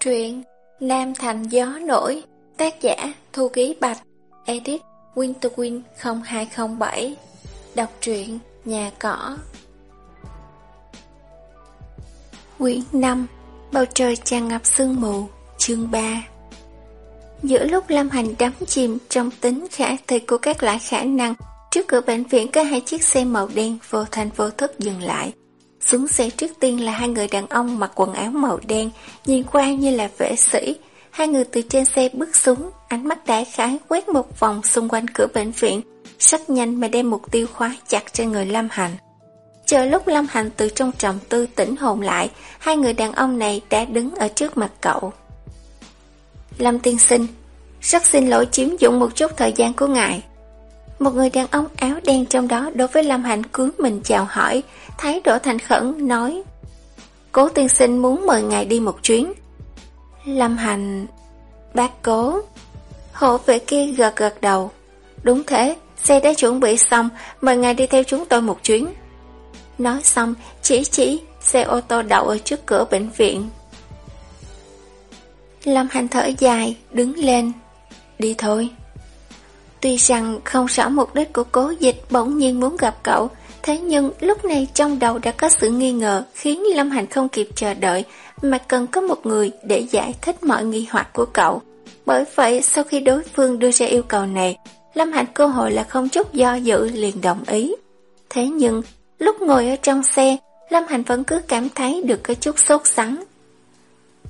Truyện Nam Thành Gió Nổi, Tác giả Thu Ký Bạch, Edit Winterwin 0207 Đọc truyện Nhà Cỏ. Quyển 5 Bầu trời tràn ngập sương mù, Chương 3 Giữa lúc Lâm Hành đắm chìm trong tính khả thi của các loại khả năng, Trước cửa bệnh viện có hai chiếc xe màu đen vô thành vô thức dừng lại xuống xe trước tiên là hai người đàn ông mặc quần áo màu đen, nhìn qua như là vệ sĩ. Hai người từ trên xe bước xuống, ánh mắt đại khái quét một vòng xung quanh cửa bệnh viện, rất nhanh mà đem mục tiêu khóa chặt trên người Lâm Hành. Chờ lúc Lâm Hành từ trong trầm tư tỉnh hồn lại, hai người đàn ông này đã đứng ở trước mặt cậu. Lâm tiên sinh, rất xin lỗi chiếm dụng một chút thời gian của ngài. Một người đàn ông áo đen trong đó đối với Lâm Hành cúi mình chào hỏi, thái độ thành khẩn nói Cố tiên sinh muốn mời ngài đi một chuyến. Lâm Hành... Bác cố... Hộ vệ kia gật gật đầu. Đúng thế, xe đã chuẩn bị xong, mời ngài đi theo chúng tôi một chuyến. Nói xong, chỉ chỉ, xe ô tô đậu ở trước cửa bệnh viện. Lâm Hành thở dài, đứng lên. Đi thôi. Tuy rằng không rõ mục đích của cố dịch bỗng nhiên muốn gặp cậu, thế nhưng lúc này trong đầu đã có sự nghi ngờ khiến Lâm Hành không kịp chờ đợi mà cần có một người để giải thích mọi nghi hoặc của cậu. Bởi vậy sau khi đối phương đưa ra yêu cầu này, Lâm Hành cơ hội là không chút do dự liền đồng ý. Thế nhưng, lúc ngồi ở trong xe, Lâm Hành vẫn cứ cảm thấy được cái chút sốt sắng.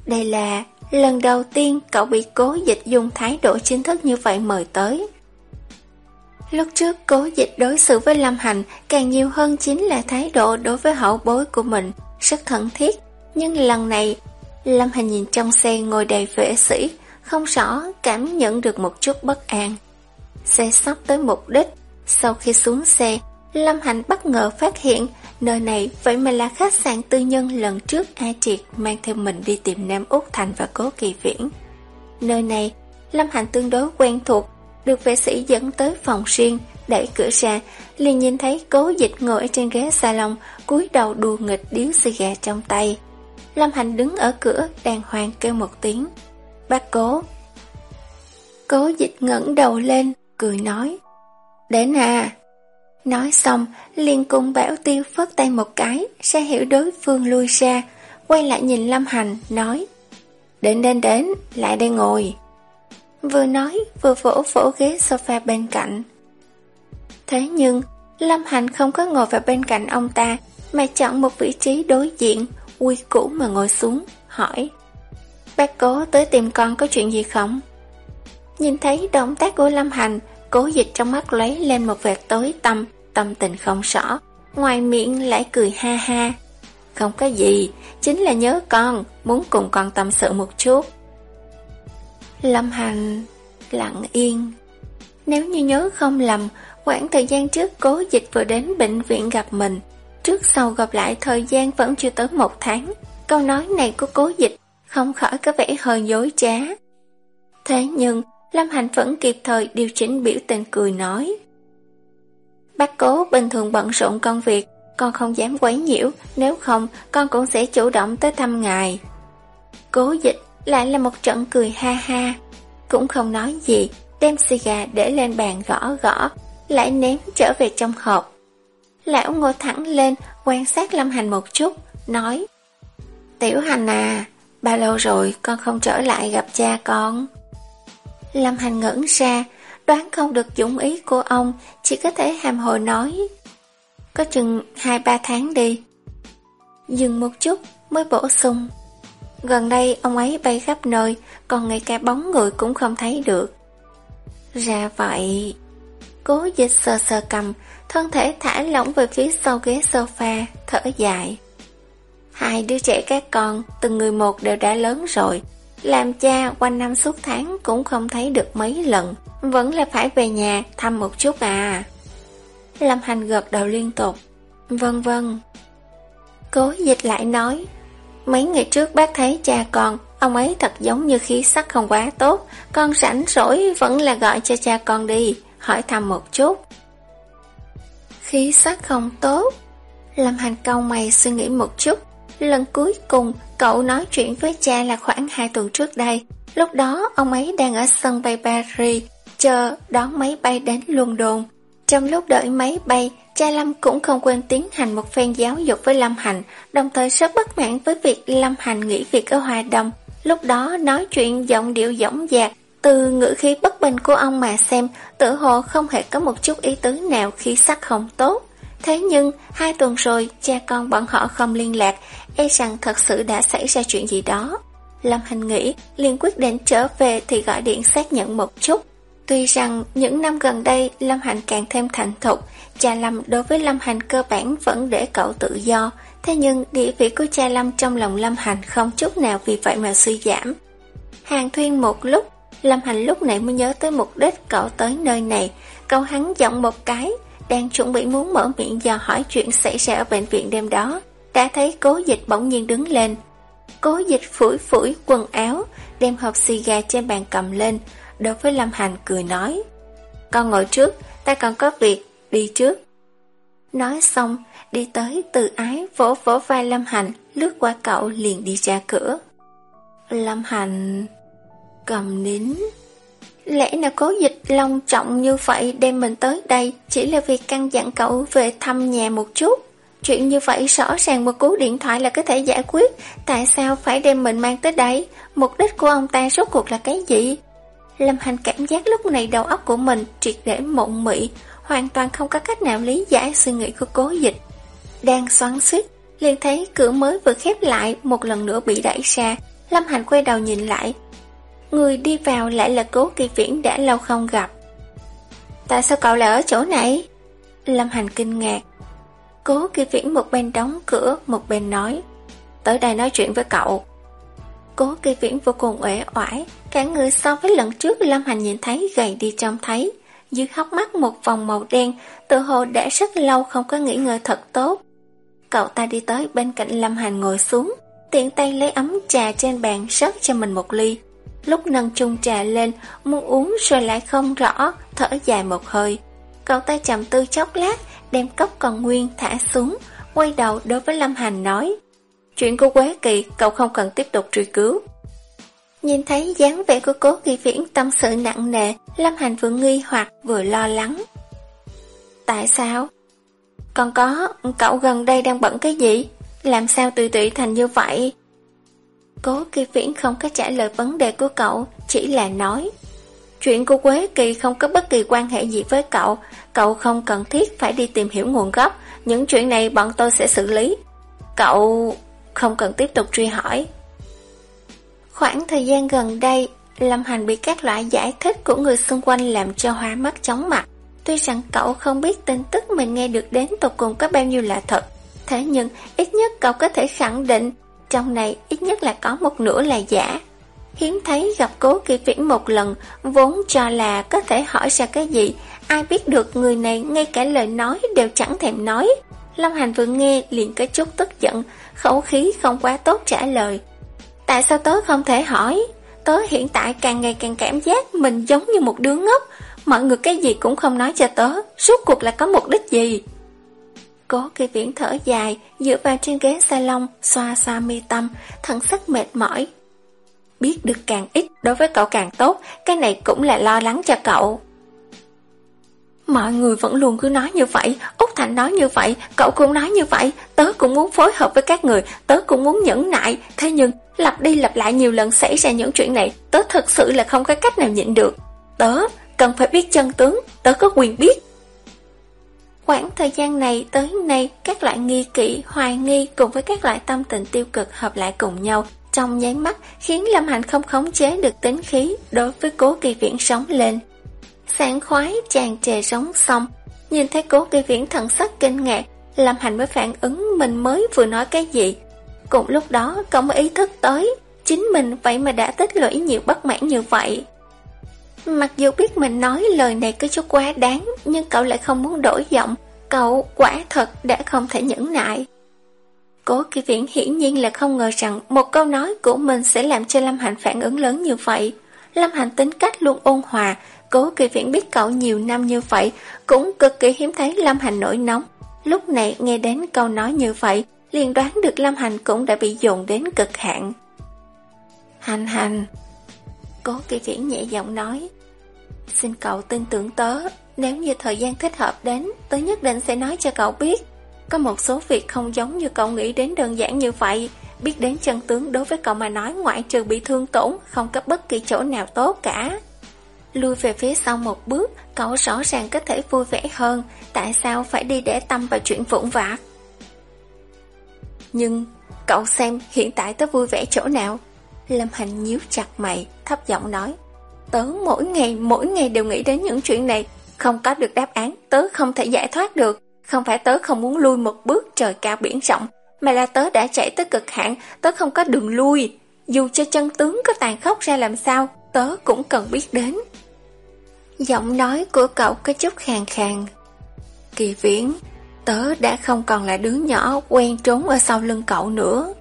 Đây là lần đầu tiên cậu bị cố dịch dùng thái độ chính thức như vậy mời tới. Lúc trước cố dịch đối xử với Lâm Hành càng nhiều hơn chính là thái độ đối với hậu bối của mình, rất thân thiết. Nhưng lần này, Lâm Hành nhìn trong xe ngồi đầy vệ sĩ, không rõ cảm nhận được một chút bất an. Xe sắp tới mục đích, sau khi xuống xe, Lâm Hành bất ngờ phát hiện nơi này vậy mà là khách sạn tư nhân lần trước A Triệt mang theo mình đi tìm Nam Úc Thành và Cố Kỳ Viễn. Nơi này, Lâm Hành tương đối quen thuộc được vệ sĩ dẫn tới phòng riêng, đẩy cửa ra, liền nhìn thấy cố dịch ngồi trên ghế salon, cúi đầu đùa nghịch điếu xì gà trong tay. Lâm Hành đứng ở cửa, đàng hoàng kêu một tiếng. Bác cố. Cố dịch ngẩng đầu lên, cười nói. Đến à. Nói xong, liền cùng bảo tiêu phớt tay một cái, sẽ hiểu đối phương lui ra, quay lại nhìn Lâm Hành, nói. Đến đến đến, lại đây ngồi. Vừa nói, vừa vỗ vỗ ghế sofa bên cạnh. Thế nhưng, Lâm Hành không có ngồi vào bên cạnh ông ta, Mà chọn một vị trí đối diện Quy cũ mà ngồi xuống, Hỏi, Bác cố tới tìm con có chuyện gì không? Nhìn thấy động tác của Lâm Hành, Cố dịch trong mắt lấy lên một vệt tối tâm Tâm tình không rõ, Ngoài miệng lại cười ha ha. Không có gì, Chính là nhớ con, Muốn cùng con tâm sự một chút. Lâm Hành lặng yên. Nếu như nhớ không lầm, khoảng thời gian trước cố dịch vừa đến bệnh viện gặp mình. Trước sau gặp lại thời gian vẫn chưa tới một tháng. Câu nói này của cố dịch không khỏi có vẻ hơi dối trá. Thế nhưng, Lâm Hành vẫn kịp thời điều chỉnh biểu tình cười nói. Bác cố bình thường bận rộn công việc, con không dám quấy nhiễu, nếu không con cũng sẽ chủ động tới thăm ngài. Cố dịch lại là một trận cười ha ha. Cũng không nói gì, Đem xì gà để lên bàn gõ gõ, Lại ném trở về trong hộp. Lão ngồi thẳng lên, Quan sát Lâm Hành một chút, Nói, Tiểu Hành à Bao lâu rồi con không trở lại gặp cha con? Lâm Hành ngẩn ra, Đoán không được dũng ý của ông, Chỉ có thể hàm hồ nói, Có chừng 2-3 tháng đi. Dừng một chút, mới bổ sung Gần đây ông ấy bay khắp nơi, còn ngay cả bóng người cũng không thấy được. Ra vậy... Cố dịch sờ sờ cầm, thân thể thả lỏng về phía sau ghế sofa, thở dài. Hai đứa trẻ các con, từng người một đều đã lớn rồi. Làm cha quanh năm suốt tháng cũng không thấy được mấy lần, vẫn là phải về nhà thăm một chút à. Lâm Hành gật đầu liên tục. Vân vân. Cố dịch lại nói, Mấy ngày trước bác thấy cha con, ông ấy thật giống như khí sắc không quá tốt, con rảnh rỗi vẫn là gọi cho cha con đi, hỏi thăm một chút. Khí sắc không tốt? Lâm Hành câu mày suy nghĩ một chút, Lần cuối cùng cậu nói chuyện với cha là khoảng 2 tuần trước đây. Lúc đó ông ấy đang ở sân bay Paris, chờ đón máy bay đến London. Trong lúc đợi máy bay, cha Lâm cũng không quên tiến hành một phen giáo dục với Lâm Hành, đồng thời rất bất mãn với việc Lâm Hành nghỉ việc ở Hoa Đông. Lúc đó nói chuyện giọng điệu dõng dạc, từ ngữ khí bất bình của ông mà xem, tự hồ không hề có một chút ý tứ nào khi sắc không tốt. Thế nhưng, hai tuần rồi, cha con bọn họ không liên lạc, e rằng thật sự đã xảy ra chuyện gì đó. Lâm Hành nghĩ, liền quyết định trở về thì gọi điện xác nhận một chút. Tuy rằng những năm gần đây Lâm Hành càng thêm thành thục, cha Lâm đối với Lâm Hành cơ bản vẫn để cậu tự do, thế nhưng địa vị của cha Lâm trong lòng Lâm Hành không chút nào vì vậy mà suy giảm. Hàng thuyên một lúc, Lâm Hành lúc này mới nhớ tới mục đích cậu tới nơi này, cậu hắn giọng một cái, đang chuẩn bị muốn mở miệng dò hỏi chuyện xảy ra ở bệnh viện đêm đó, đã thấy cố dịch bỗng nhiên đứng lên. Cố dịch phủi phủi quần áo, đem hộp xì gà trên bàn cầm lên, đối với Lâm Hành cười nói. Con ngồi trước, ta còn có việc, đi trước. Nói xong, đi tới từ ái vỗ vỗ vai Lâm Hành, lướt qua cậu liền đi ra cửa. Lâm Hành cầm nín. Lẽ nào cố dịch long trọng như vậy đem mình tới đây chỉ là vì căn dặn cậu về thăm nhà một chút. Chuyện như vậy rõ ràng một cú điện thoại là có thể giải quyết, tại sao phải đem mình mang tới đây? Mục đích của ông ta rốt cuộc là cái gì? Lâm Hành cảm giác lúc này đầu óc của mình triệt để mộng mị, hoàn toàn không có cách nào lý giải suy nghĩ của cố dịch. Đang xoắn xít liền thấy cửa mới vừa khép lại một lần nữa bị đẩy ra. Lâm Hành quay đầu nhìn lại. Người đi vào lại là cố kỳ viễn đã lâu không gặp. Tại sao cậu lại ở chỗ này? Lâm Hành kinh ngạc. Cố kỳ viễn một bên đóng cửa, một bên nói. Tới đây nói chuyện với cậu. Cố kỳ viễn vô cùng uể oải, cả người so với lần trước Lâm Hành nhìn thấy gầy đi trông thấy. Dưới hốc mắt một vòng màu đen, tự hồ đã rất lâu không có nghỉ ngơi thật tốt. Cậu ta đi tới bên cạnh Lâm Hành ngồi xuống, tiện tay lấy ấm trà trên bàn rót cho mình một ly. Lúc nâng chung trà lên, muốn uống rồi lại không rõ, thở dài một hơi. Cậu ta chậm tư chốc lát, đem cốc còn nguyên thả xuống, quay đầu đối với Lâm Hành nói. Chuyện của Quế Kỳ cậu không cần tiếp tục truy cứu. Nhìn thấy dáng vẻ của cố kỳ viễn tâm sự nặng nề, Lâm Hành vừa nghi hoặc vừa lo lắng. Tại sao? Còn có, cậu gần đây đang bận cái gì? Làm sao tùy tụy thành như vậy? Cố kỳ viễn không có trả lời vấn đề của cậu, chỉ là nói. Chuyện của Quế Kỳ không có bất kỳ quan hệ gì với cậu, cậu không cần thiết phải đi tìm hiểu nguồn gốc, những chuyện này bọn tôi sẽ xử lý. Cậu không cần tiếp tục truy hỏi. Khoảng thời gian gần đây, Lâm Hành bị các loại giải thích của người xung quanh làm cho hoa mắt chóng mặt. Tuy rằng cậu không biết tin tức mình nghe được đến tục cùng có bao nhiêu là thật, thế nhưng ít nhất cậu có thể khẳng định trong này ít nhất là có một nửa là giả. Hiếm thấy gặp cố kỳ viễn một lần, vốn cho là có thể hỏi ra cái gì, ai biết được người này ngay cả lời nói đều chẳng thèm nói. Lâm Hành vừa nghe liền có chút tức giận, khẩu khí không quá tốt trả lời. Tại sao tớ không thể hỏi? Tớ hiện tại càng ngày càng cảm giác mình giống như một đứa ngốc, mọi người cái gì cũng không nói cho tớ, suốt cuộc là có mục đích gì? Cố kỳ viễn thở dài, dựa vào trên ghế salon, xoa xoa mi tâm, thần sắc mệt mỏi. Biết được càng ít đối với cậu càng tốt, cái này cũng là lo lắng cho cậu. Mọi người vẫn luôn cứ nói như vậy, Úc Thành nói như vậy, cậu cũng nói như vậy, tớ cũng muốn phối hợp với các người, tớ cũng muốn nhẫn nại, thế nhưng lặp đi lặp lại nhiều lần xảy ra những chuyện này, tớ thật sự là không có cách nào nhịn được. Tớ cần phải biết chân tướng, tớ có quyền biết. Khoảng thời gian này tới nay, các loại nghi kỵ, hoài nghi cùng với các loại tâm tình tiêu cực hợp lại cùng nhau, trong nháy mắt khiến Lâm Hành không khống chế được tính khí đối với cố kỳ viễn sống lên. Sảng khoái chàng trề sống xong, nhìn thấy cố kỳ viễn thần sắc kinh ngạc, làm Hành mới phản ứng mình mới vừa nói cái gì. Cùng lúc đó cậu mới ý thức tới, chính mình vậy mà đã tích lũy nhiều bất mãn như vậy. Mặc dù biết mình nói lời này có chút quá đáng, nhưng cậu lại không muốn đổi giọng, cậu quả thật đã không thể nhẫn nại. Cố kỳ viễn hiển nhiên là không ngờ rằng một câu nói của mình sẽ làm cho Lâm hạnh phản ứng lớn như vậy. Lâm hạnh tính cách luôn ôn hòa, cố kỳ viễn biết cậu nhiều năm như vậy, cũng cực kỳ hiếm thấy Lâm Hành nổi nóng. Lúc này nghe đến câu nói như vậy, liền đoán được Lâm Hành cũng đã bị dồn đến cực hạn. Hành hành, cố kỳ viễn nhẹ giọng nói, xin cậu tin tưởng tớ, nếu như thời gian thích hợp đến, tớ nhất định sẽ nói cho cậu biết. Có một số việc không giống như cậu nghĩ đến đơn giản như vậy, biết đến chân tướng đối với cậu mà nói ngoại trừ bị thương tổn, không có bất kỳ chỗ nào tốt cả. Lui về phía sau một bước, cậu rõ ràng có thể vui vẻ hơn, tại sao phải đi để tâm vào chuyện vụn vặt? Nhưng, cậu xem hiện tại tớ vui vẻ chỗ nào? Lâm Hành nhíu chặt mày, thấp giọng nói. Tớ mỗi ngày, mỗi ngày đều nghĩ đến những chuyện này, không có được đáp án, tớ không thể giải thoát được. Không phải tớ không muốn lui một bước trời cao biển rộng, mà là tớ đã chạy tới cực hạn, tớ không có đường lui. Dù cho chân tướng có tàn khốc ra làm sao, tớ cũng cần biết đến. Giọng nói của cậu có chút khàn khàn. Kỳ viễn, tớ đã không còn là đứa nhỏ quen trốn ở sau lưng cậu nữa.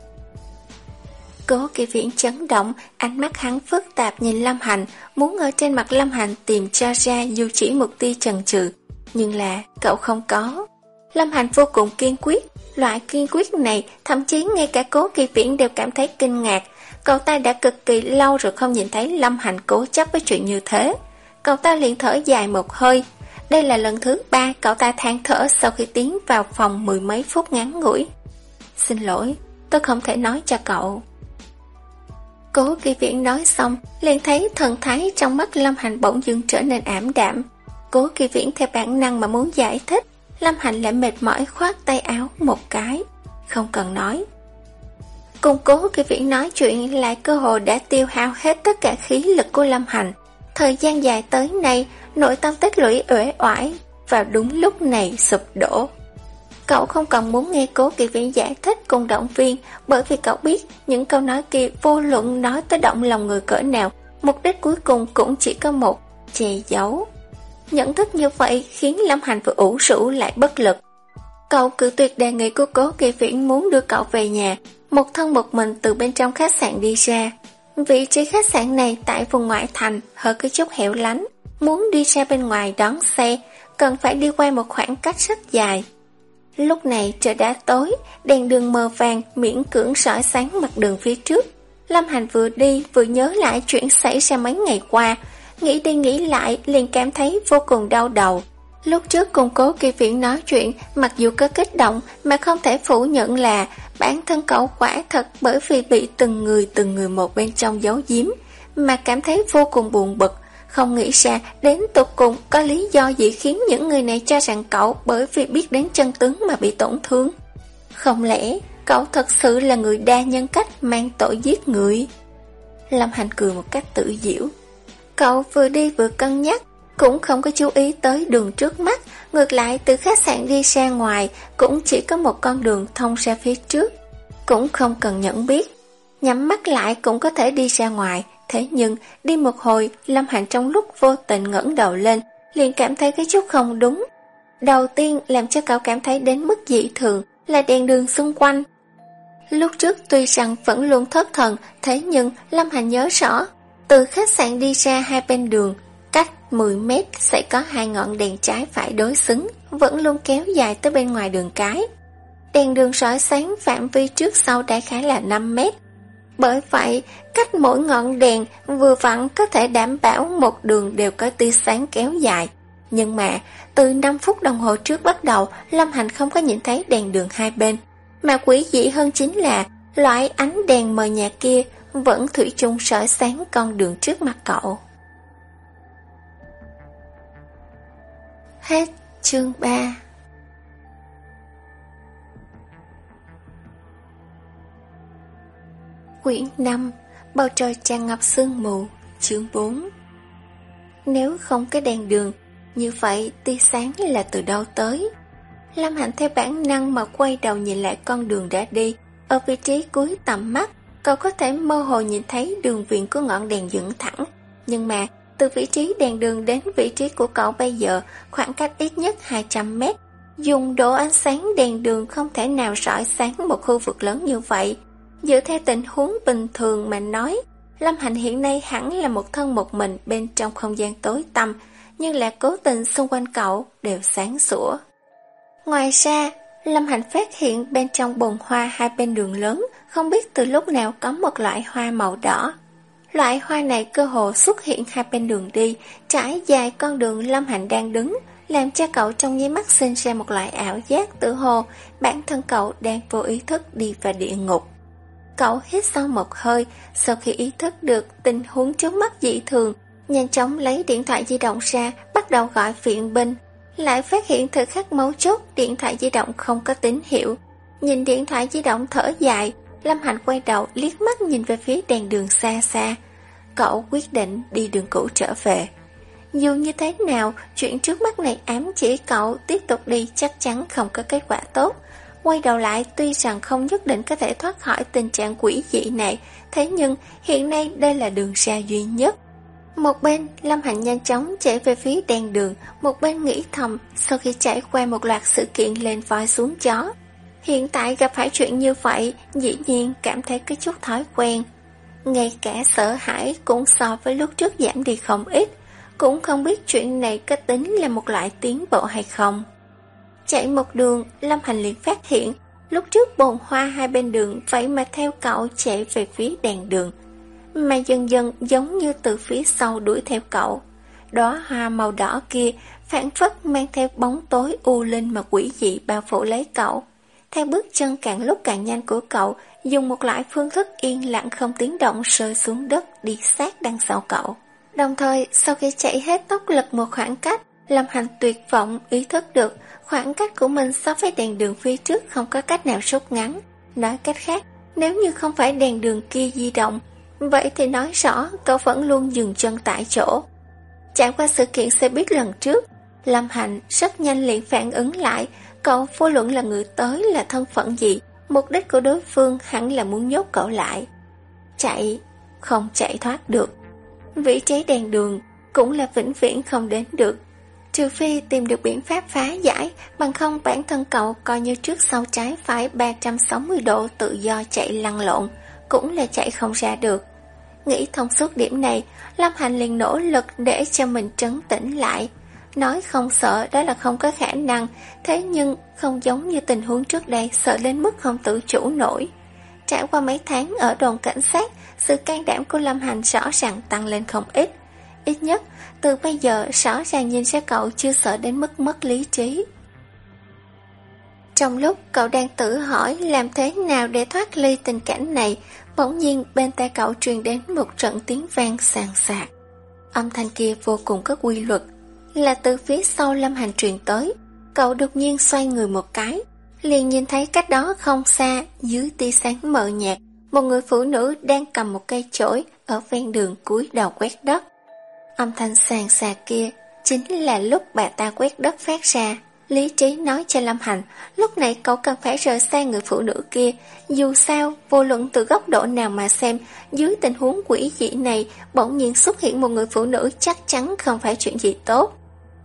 Cố kỳ viễn chấn động, ánh mắt hắn phức tạp nhìn Lâm Hành, muốn ở trên mặt Lâm Hành tìm cho ra dù chỉ một tia chần chừ, nhưng là cậu không có. Lâm Hành vô cùng kiên quyết, loại kiên quyết này thậm chí ngay cả cố kỳ viễn đều cảm thấy kinh ngạc. Cậu ta đã cực kỳ lâu rồi không nhìn thấy Lâm Hành cố chấp với chuyện như thế. Cậu ta liền thở dài một hơi. Đây là lần thứ ba cậu ta than thở sau khi tiến vào phòng mười mấy phút ngắn ngủi. Xin lỗi, tôi không thể nói cho cậu. Cố kỳ viễn nói xong, liền thấy thần thái trong mắt Lâm Hành bỗng dưng trở nên ảm đạm. Cố kỳ viễn theo bản năng mà muốn giải thích, Lâm Hành lại mệt mỏi khoát tay áo một cái, không cần nói. Cùng cố kỳ viễn nói chuyện lại cơ hồ đã tiêu hao hết tất cả khí lực của Lâm Hành. Thời gian dài tới nay, nội tâm tích lũy uể oải, vào đúng lúc này sụp đổ. Cậu không cần muốn nghe cố kỳ viễn giải thích cùng động viên bởi vì cậu biết những câu nói kia vô luận nói tới động lòng người cỡ nào, mục đích cuối cùng cũng chỉ có một, che giấu. Nhận thức như vậy khiến Lâm Hành vừa ủ rũ lại bất lực. Cậu cử tuyệt đề nghị của cố kỳ viễn muốn đưa cậu về nhà, một thân một mình từ bên trong khách sạn đi ra. Vị trí khách sạn này tại vùng ngoại thành hơi có chút hẻo lánh, muốn đi ra bên ngoài đón xe, cần phải đi qua một khoảng cách rất dài. Lúc này trời đã tối, đèn đường mờ vàng miễn cưỡng sỏi sáng mặt đường phía trước. Lâm Hành vừa đi vừa nhớ lại chuyện xảy ra mấy ngày qua, nghĩ đi nghĩ lại liền cảm thấy vô cùng đau đầu. Lúc trước cùng cố kỳ viện nói chuyện, mặc dù có kích động mà không thể phủ nhận là bản thân cậu quả thật bởi vì bị từng người từng người một bên trong giấu giếm, mà cảm thấy vô cùng buồn bực, không nghĩ ra đến tục cùng có lý do gì khiến những người này cho rằng cậu bởi vì biết đến chân tướng mà bị tổn thương. Không lẽ cậu thật sự là người đa nhân cách mang tội giết người? Lâm Hành cười một cách tự diễu. Cậu vừa đi vừa cân nhắc, cũng không có chú ý tới đường trước mắt, ngược lại từ khách sạn đi ra ngoài cũng chỉ có một con đường thông ra phía trước, cũng không cần nhận biết. Nhắm mắt lại cũng có thể đi ra ngoài, thế nhưng đi một hồi Lâm Hạnh trong lúc vô tình ngẩng đầu lên liền cảm thấy cái chút không đúng. Đầu tiên làm cho cậu cảm thấy đến mức dị thường là đèn đường xung quanh. Lúc trước tuy rằng vẫn luôn thất thần, thế nhưng Lâm Hành nhớ rõ, từ khách sạn đi ra hai bên đường, cách 10 mét sẽ có hai ngọn đèn trái phải đối xứng, vẫn luôn kéo dài tới bên ngoài đường cái. Đèn đường sỏi sáng phạm vi trước sau đại khái là 5 mét. Bởi vậy, cách mỗi ngọn đèn vừa vặn có thể đảm bảo một đường đều có tia sáng kéo dài. Nhưng mà, từ 5 phút đồng hồ trước bắt đầu, Lâm Hành không có nhìn thấy đèn đường hai bên. Mà quỷ dị hơn chính là, loại ánh đèn mờ nhà kia vẫn thủy chung soi sáng con đường trước mặt cậu. Hết chương 3 Quyển 5 Bầu trời tràn ngập sương mù, Chương 4 Nếu không có đèn đường, Như vậy tia sáng là từ đâu tới? Lâm Hạnh theo bản năng mà quay đầu nhìn lại con đường đã đi, Ở vị trí cuối tầm mắt, Cậu có thể mơ hồ nhìn thấy đường viền của ngọn đèn dựng thẳng. Nhưng mà từ vị trí đèn đường đến vị trí của cậu bây giờ khoảng cách ít nhất 200 mét Dùng độ ánh sáng đèn đường không thể nào rọi sáng một khu vực lớn như vậy Dựa theo tình huống bình thường mà nói, Lâm Hành hiện nay hẳn là một thân một mình bên trong không gian tối tăm, nhưng là cố tình xung quanh cậu đều sáng sủa. Ngoài ra, Lâm Hành phát hiện bên trong bồn hoa hai bên đường lớn, không biết từ lúc nào có một loại hoa màu đỏ. Loại hoa này cơ hồ xuất hiện hai bên đường đi, trải dài con đường Lâm Hạnh đang đứng, làm cho cậu trong nháy mắt sinh ra một loại ảo giác tự hồ bản thân cậu đang vô ý thức đi vào địa ngục. Cậu hít sâu một hơi, sau khi ý thức được tình huống trước mắt dị thường, nhanh chóng lấy điện thoại di động ra, bắt đầu gọi viện binh. Lại phát hiện thời khắc mấu chốt, điện thoại di động không có tín hiệu. Nhìn điện thoại di động thở dài, Lâm Hạnh quay đầu liếc mắt nhìn về phía đèn đường xa xa. Cậu quyết định đi đường cũ trở về. Dù như thế nào, chuyện trước mắt này ám chỉ cậu tiếp tục đi chắc chắn không có kết quả tốt. Quay đầu lại tuy rằng không nhất định có thể thoát khỏi tình trạng quỷ dị này, thế nhưng hiện nay đây là đường ra duy nhất. Một bên, Lâm Hạnh nhanh chóng chạy về phía đèn đường, một bên nghĩ thầm sau khi trải qua một loạt sự kiện lên voi xuống chó. Hiện tại gặp phải chuyện như vậy, dĩ nhiên cảm thấy có chút thói quen. Ngay cả sợ hãi cũng so với lúc trước giảm đi không ít, cũng không biết chuyện này có tính là một loại tiến bộ hay không. Chạy một đường, Lâm Hành liền phát hiện, lúc trước bồn hoa hai bên đường vậy mà theo cậu chạy về phía đèn đường, mà dần dần giống như từ phía sau đuổi theo cậu. Đó hoa màu đỏ kia phản phất mang theo bóng tối u linh mà quỷ dị bao phủ lấy cậu. Theo bước chân càng lúc càng nhanh của cậu, dùng một loại phương thức yên lặng không tiếng động rơi xuống đất đi sát đằng sau cậu. Đồng thời, sau khi chạy hết tốc lực một khoảng cách, Lâm Hành tuyệt vọng ý thức được khoảng cách của mình so với đèn đường phía trước không có cách nào rút ngắn. Nói cách khác, nếu như không phải đèn đường kia di động, vậy thì nói rõ cậu vẫn luôn dừng chân tại chỗ. Trải qua sự kiện xe buýt lần trước, Lâm Hành rất nhanh liền phản ứng lại, cậu vô luận là người tới là thân phận gì, mục đích của đối phương hẳn là muốn nhốt cậu lại. Chạy, không chạy thoát được. Vị trí đèn đường cũng là vĩnh viễn không đến được. Trừ phi tìm được biện pháp phá giải, bằng không bản thân cậu coi như trước sau trái phải 360 độ tự do chạy lăn lộn, cũng là chạy không ra được. Nghĩ thông suốt điểm này, Lâm Hành liền nỗ lực để cho mình trấn tĩnh lại. Nói không sợ đó là không có khả năng, thế nhưng không giống như tình huống trước đây sợ đến mức không tự chủ nổi. Trải qua mấy tháng ở đồn cảnh sát, sự can đảm của Lâm Hành rõ ràng tăng lên không ít. Ít nhất, từ bây giờ rõ ràng nhìn ra cậu chưa sợ đến mức mất lý trí. Trong lúc cậu đang tự hỏi làm thế nào để thoát ly tình cảnh này, bỗng nhiên bên tai cậu truyền đến một trận tiếng vang sàn sạc. Âm thanh kia vô cùng có quy luật, là từ phía sau Lâm Hành truyền tới. Cậu đột nhiên xoay người một cái, liền nhìn thấy cách đó không xa, dưới tia sáng mờ nhạt, một người phụ nữ đang cầm một cây chổi ở ven đường cúi đầu quét đất. Âm thanh sàn xà kia chính là lúc bà ta quét đất phát ra. Lý trí nói cho Lâm Hành, lúc này cậu cần phải rời xa người phụ nữ kia. Dù sao, vô luận từ góc độ nào mà xem, dưới tình huống quỷ dị này, bỗng nhiên xuất hiện một người phụ nữ chắc chắn không phải chuyện gì tốt.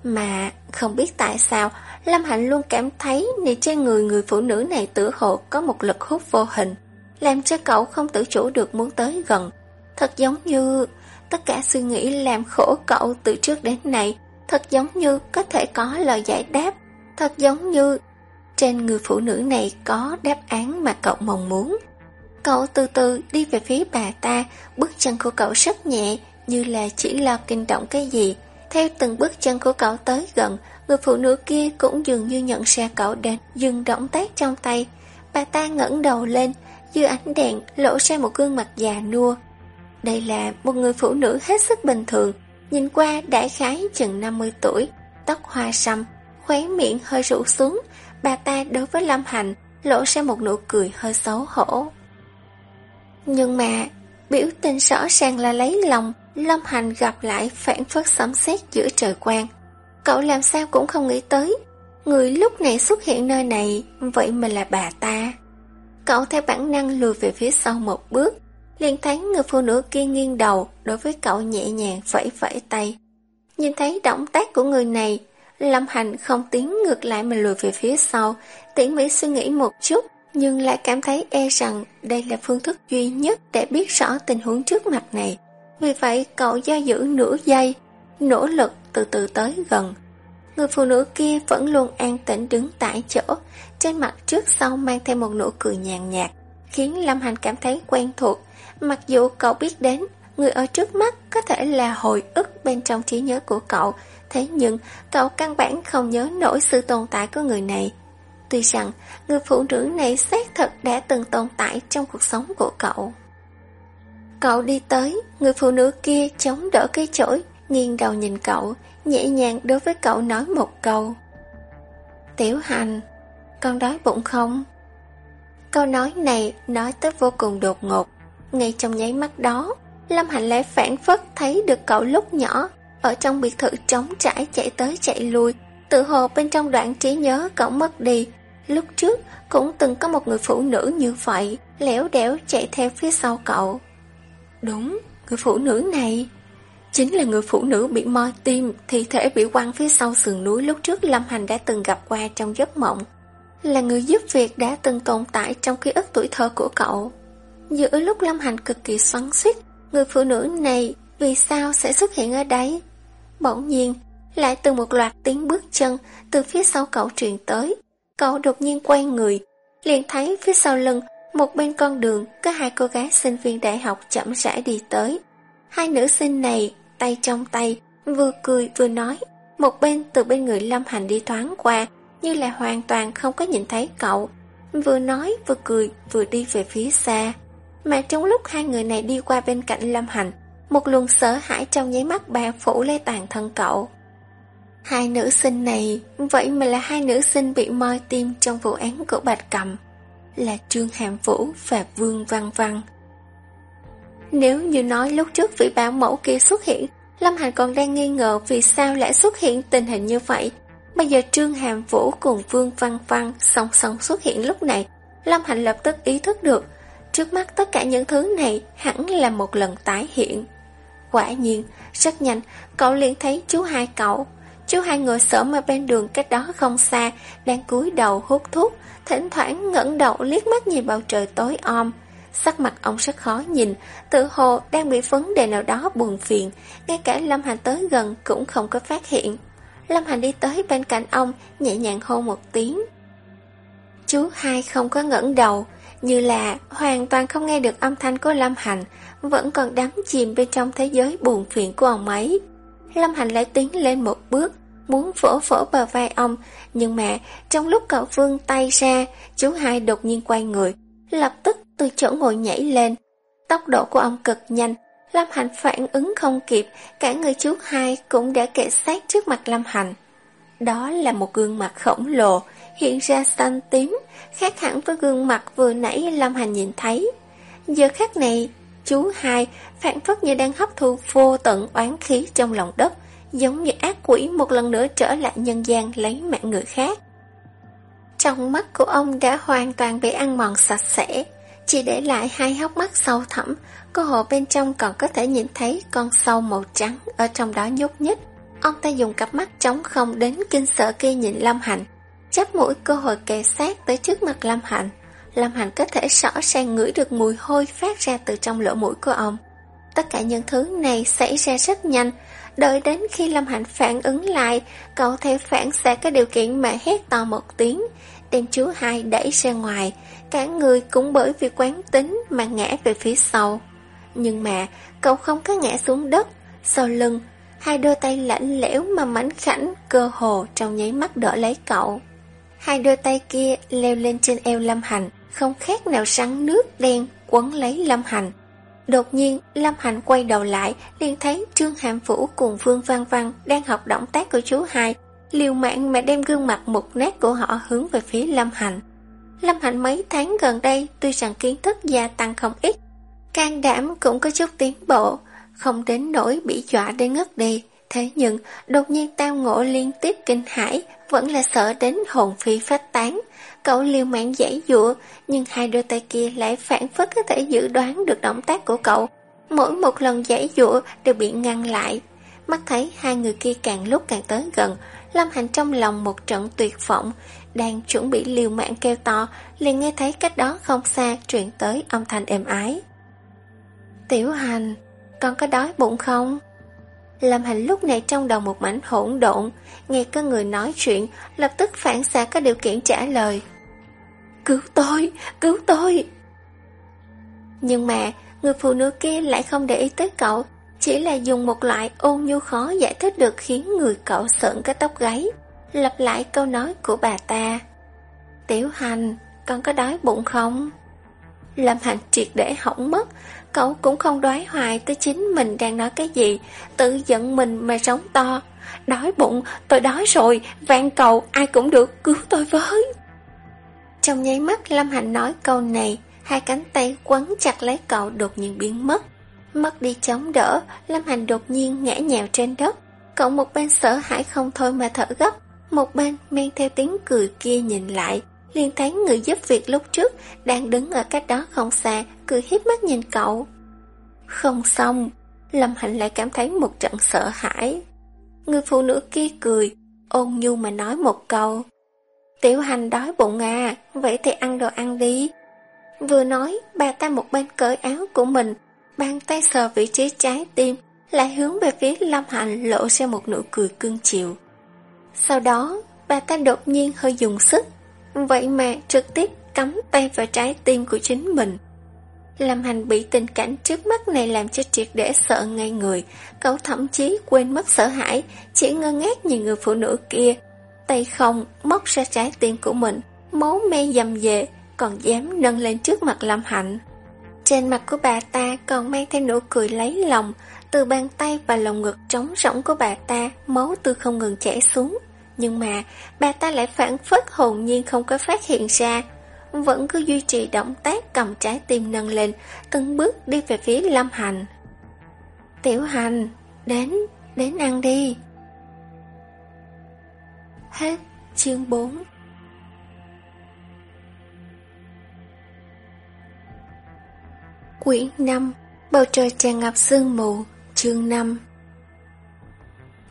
Mà không biết tại sao, Lâm Hạnh luôn cảm thấy này trên người người phụ nữ này tử hộ có một lực hút vô hình, làm cho cậu không tự chủ được muốn tới gần. Thật giống như tất cả suy nghĩ làm khổ cậu từ trước đến nay, thật giống như có thể có lời giải đáp, thật giống như trên người phụ nữ này có đáp án mà cậu mong muốn. Cậu từ từ đi về phía bà ta, bước chân của cậu rất nhẹ, như là chỉ lo kinh động cái gì. Theo từng bước chân của cậu tới gần, người phụ nữ kia cũng dường như nhận ra cậu đến, dừng động tác trong tay. Bà ta ngẩng đầu lên, dưới ánh đèn lộ ra một gương mặt già nua. Đây là một người phụ nữ hết sức bình thường, nhìn qua đại khái chừng 50 tuổi, tóc hoa sâm, khóe miệng hơi rũ xuống, bà ta đối với Lâm Hành lộ ra một nụ cười hơi xấu hổ. Nhưng mà, biểu tình rõ ràng là lấy lòng, Lâm Hành gặp lại phản phất sấm sét giữa trời quang. Cậu làm sao cũng không nghĩ tới, người lúc này xuất hiện nơi này, vậy mà là bà ta. Cậu theo bản năng lùi về phía sau một bước, liền thấy người phụ nữ kia nghiêng đầu đối với cậu nhẹ nhàng vẫy vẫy tay. Nhìn thấy động tác của người này, Lâm Hành không tiến ngược lại mà lùi về phía sau, tỉ mỹ suy nghĩ một chút, nhưng lại cảm thấy e rằng đây là phương thức duy nhất để biết rõ tình huống trước mặt này. Vì vậy cậu do giữ nửa giây, nỗ lực từ từ tới gần. người phụ nữ kia vẫn luôn an tĩnh đứng tại chỗ, trên mặt trước sau mang theo một nụ cười nhàn nhạt, khiến Lâm Hành cảm thấy quen thuộc. Mặc dù cậu biết đến, người ở trước mắt có thể là hồi ức bên trong trí nhớ của cậu, thế nhưng cậu căn bản không nhớ nổi sự tồn tại của người này. Tuy rằng, người phụ nữ này xác thật đã từng tồn tại trong cuộc sống của cậu. Cậu đi tới, người phụ nữ kia chống đỡ cái chổi, nghiêng đầu nhìn cậu, nhẹ nhàng đối với cậu nói một câu. Tiểu hành, con đói bụng không? Câu nói này nói tới vô cùng đột ngột. Ngay trong nháy mắt đó, Lâm hạnh lại phản phất thấy được cậu lúc nhỏ, ở trong biệt thự trống trải chạy tới chạy lui, tự hồ bên trong đoạn trí nhớ cậu mất đi. Lúc trước cũng từng có một người phụ nữ như vậy, lẻo đẻo chạy theo phía sau cậu. Đúng, người phụ nữ này chính là người phụ nữ bị moi tim, thi thể bị quăng phía sau sườn núi lúc trước Lâm Hành đã từng gặp qua trong giấc mộng. Là người giúp việc đã từng tồn tại trong ký ức tuổi thơ của cậu. Giữa lúc Lâm Hành cực kỳ xoắn xuýt, người phụ nữ này vì sao sẽ xuất hiện ở đấy? Bỗng nhiên, lại từ một loạt tiếng bước chân từ phía sau cậu truyền tới. Cậu đột nhiên quay người, liền thấy phía sau lưng một bên con đường có hai cô gái sinh viên đại học chậm rãi đi tới. Hai nữ sinh này, tay trong tay, vừa cười vừa nói. Một bên từ bên người Lâm Hành đi thoáng qua, như là hoàn toàn không có nhìn thấy cậu. Vừa nói vừa cười vừa đi về phía xa. Mà trong lúc hai người này đi qua bên cạnh Lâm Hành, một luồng sợ hãi trong nháy mắt bao phủ lê toàn thân cậu. Hai nữ sinh này, vậy mà là hai nữ sinh bị moi tim trong vụ án của Bạch Cầm là Trương Hàm Vũ và Vương Văn Văn. Nếu như nói lúc trước vị bảo mẫu kia xuất hiện, Lâm Hành còn đang nghi ngờ vì sao lại xuất hiện tình hình như vậy. Bây giờ Trương Hàm Vũ cùng Vương Văn Văn song song xuất hiện lúc này, Lâm Hành lập tức ý thức được, trước mắt tất cả những thứ này hẳn là một lần tái hiện. Quả nhiên, rất nhanh, cậu liền thấy chú hai cậu. Chú hai ngồi sở ở bên đường cách đó không xa, đang cúi đầu hút thuốc, thỉnh thoảng ngẩng đầu liếc mắt nhìn bầu trời tối om. Sắc mặt ông rất khó nhìn, tự hồ đang bị vấn đề nào đó buồn phiền, ngay cả Lâm Hành tới gần cũng không có phát hiện. Lâm Hành đi tới bên cạnh ông, nhẹ nhàng hôn một tiếng. Chú hai không có ngẩng đầu, như là hoàn toàn không nghe được âm thanh của Lâm Hành, vẫn còn đắm chìm bên trong thế giới buồn phiền của ông ấy. Lâm Hành lại tiến lên một bước, muốn vỗ vỗ bờ vai ông, nhưng mà trong lúc cậu vương tay ra, chú hai đột nhiên quay người, lập tức từ chỗ ngồi nhảy lên. Tốc độ của ông cực nhanh, Lâm Hành phản ứng không kịp, cả người chú hai cũng đã kệ sát trước mặt Lâm Hành. Đó là một gương mặt khổng lồ, hiện ra xanh tím, khác hẳn với gương mặt vừa nãy Lâm Hành nhìn thấy. Giờ khác này, chú hai phản phất như đang hấp thu vô tận oán khí trong lòng đất, giống như ác quỷ một lần nữa trở lại nhân gian lấy mạng người khác. Trong mắt của ông đã hoàn toàn bị ăn mòn sạch sẽ, chỉ để lại hai hốc mắt sâu thẳm, cơ hồ bên trong còn có thể nhìn thấy con sâu màu trắng ở trong đó nhúc nhích. Ông ta dùng cặp mắt trống không đến kinh sợ kia nhìn Lâm Hạnh, chắp mũi cơ hội kề sát tới trước mặt Lâm Hạnh. Lâm Hạnh có thể rõ ràng ngửi được mùi hôi phát ra từ trong lỗ mũi của ông. Tất cả những thứ này xảy ra rất nhanh, Đợi đến khi Lâm Hạnh phản ứng lại, cậu theo phản xạ cái điều kiện mà hét to một tiếng, đem chú hai đẩy ra ngoài, cả người cũng bởi vì quán tính mà ngã về phía sau. Nhưng mà cậu không có ngã xuống đất, sau lưng, hai đôi tay lạnh lẽo mà mảnh khảnh cơ hồ trong nháy mắt đỡ lấy cậu. Hai đôi tay kia leo lên trên eo Lâm Hành, không khác nào sắn nước đen quấn lấy Lâm Hành. Đột nhiên, Lâm Hành quay đầu lại, liền thấy Trương Hàm Vũ cùng Vương Văn Văn đang học động tác của chú hai, liều mạng mà đem gương mặt mục nét của họ hướng về phía Lâm Hành. Lâm Hành mấy tháng gần đây tuy rằng kiến thức gia tăng không ít, can đảm cũng có chút tiến bộ, không đến nỗi bị dọa đến ngất đi. Thế nhưng, đột nhiên tao ngộ liên tiếp kinh hãi, vẫn là sợ đến hồn phi phách tán, Cậu liều mạng giải dụa, nhưng hai đôi tay kia lại phản phất có thể dự đoán được động tác của cậu. Mỗi một lần giải dụa đều bị ngăn lại. Mắt thấy hai người kia càng lúc càng tới gần, Lâm Hành trong lòng một trận tuyệt vọng, đang chuẩn bị liều mạng kêu to, liền nghe thấy cách đó không xa truyền tới âm thanh êm ái. Tiểu Hành, con có đói bụng không? Lâm Hành lúc này trong đầu một mảnh hỗn độn, nghe có người nói chuyện, lập tức phản xạ các điều kiện trả lời. Cứu tôi, cứu tôi! Nhưng mà, người phụ nữ kia lại không để ý tới cậu, chỉ là dùng một loại ôn nhu khó giải thích được khiến người cậu sợn cái tóc gáy, lặp lại câu nói của bà ta. Tiểu hành, con có đói bụng không? Lâm Hành triệt để hỏng mất, cậu cũng không đoái hoài tới chính mình đang nói cái gì, tự giận mình mà sống to. Đói bụng, tôi đói rồi, vạn cầu, ai cũng được, cứu tôi với. Trong nháy mắt Lâm hạnh nói câu này, hai cánh tay quấn chặt lấy cậu đột nhiên biến mất. Mất đi chống đỡ, Lâm Hành đột nhiên ngã nhào trên đất. Cậu một bên sợ hãi không thôi mà thở gấp, một bên men theo tiếng cười kia nhìn lại, liền thấy người giúp việc lúc trước đang đứng ở cách đó không xa, cười hiếp mắt nhìn cậu. Không xong, Lâm Hạnh lại cảm thấy một trận sợ hãi. Người phụ nữ kia cười, ôn nhu mà nói một câu. Tiểu hành đói bụng à, vậy thì ăn đồ ăn đi. Vừa nói, bà ta một bên cởi áo của mình, bàn tay sờ vị trí trái tim, lại hướng về phía Lâm Hạnh lộ ra một nụ cười cương chiều. Sau đó, bà ta đột nhiên hơi dùng sức, vậy mà trực tiếp cắm tay vào trái tim của chính mình. Lâm Hành bị tình cảnh trước mắt này làm cho triệt để sợ ngay người, cậu thậm chí quên mất sợ hãi, chỉ ngơ ngác nhìn người phụ nữ kia. Tay không móc ra trái tim của mình, máu me dầm về, còn dám nâng lên trước mặt Lâm Hạnh. Trên mặt của bà ta còn mang theo nụ cười lấy lòng, từ bàn tay và lồng ngực trống rỗng của bà ta, máu từ không ngừng chảy xuống. Nhưng mà, bà ta lại phản phất hồn nhiên không có phát hiện ra, vẫn cứ duy trì động tác cầm trái tim nâng lên, từng bước đi về phía Lâm Hành. Tiểu Hành, đến, đến ăn đi. Hết chương 4 Quyển 5 Bầu trời tràn ngập sương mù, Chương 5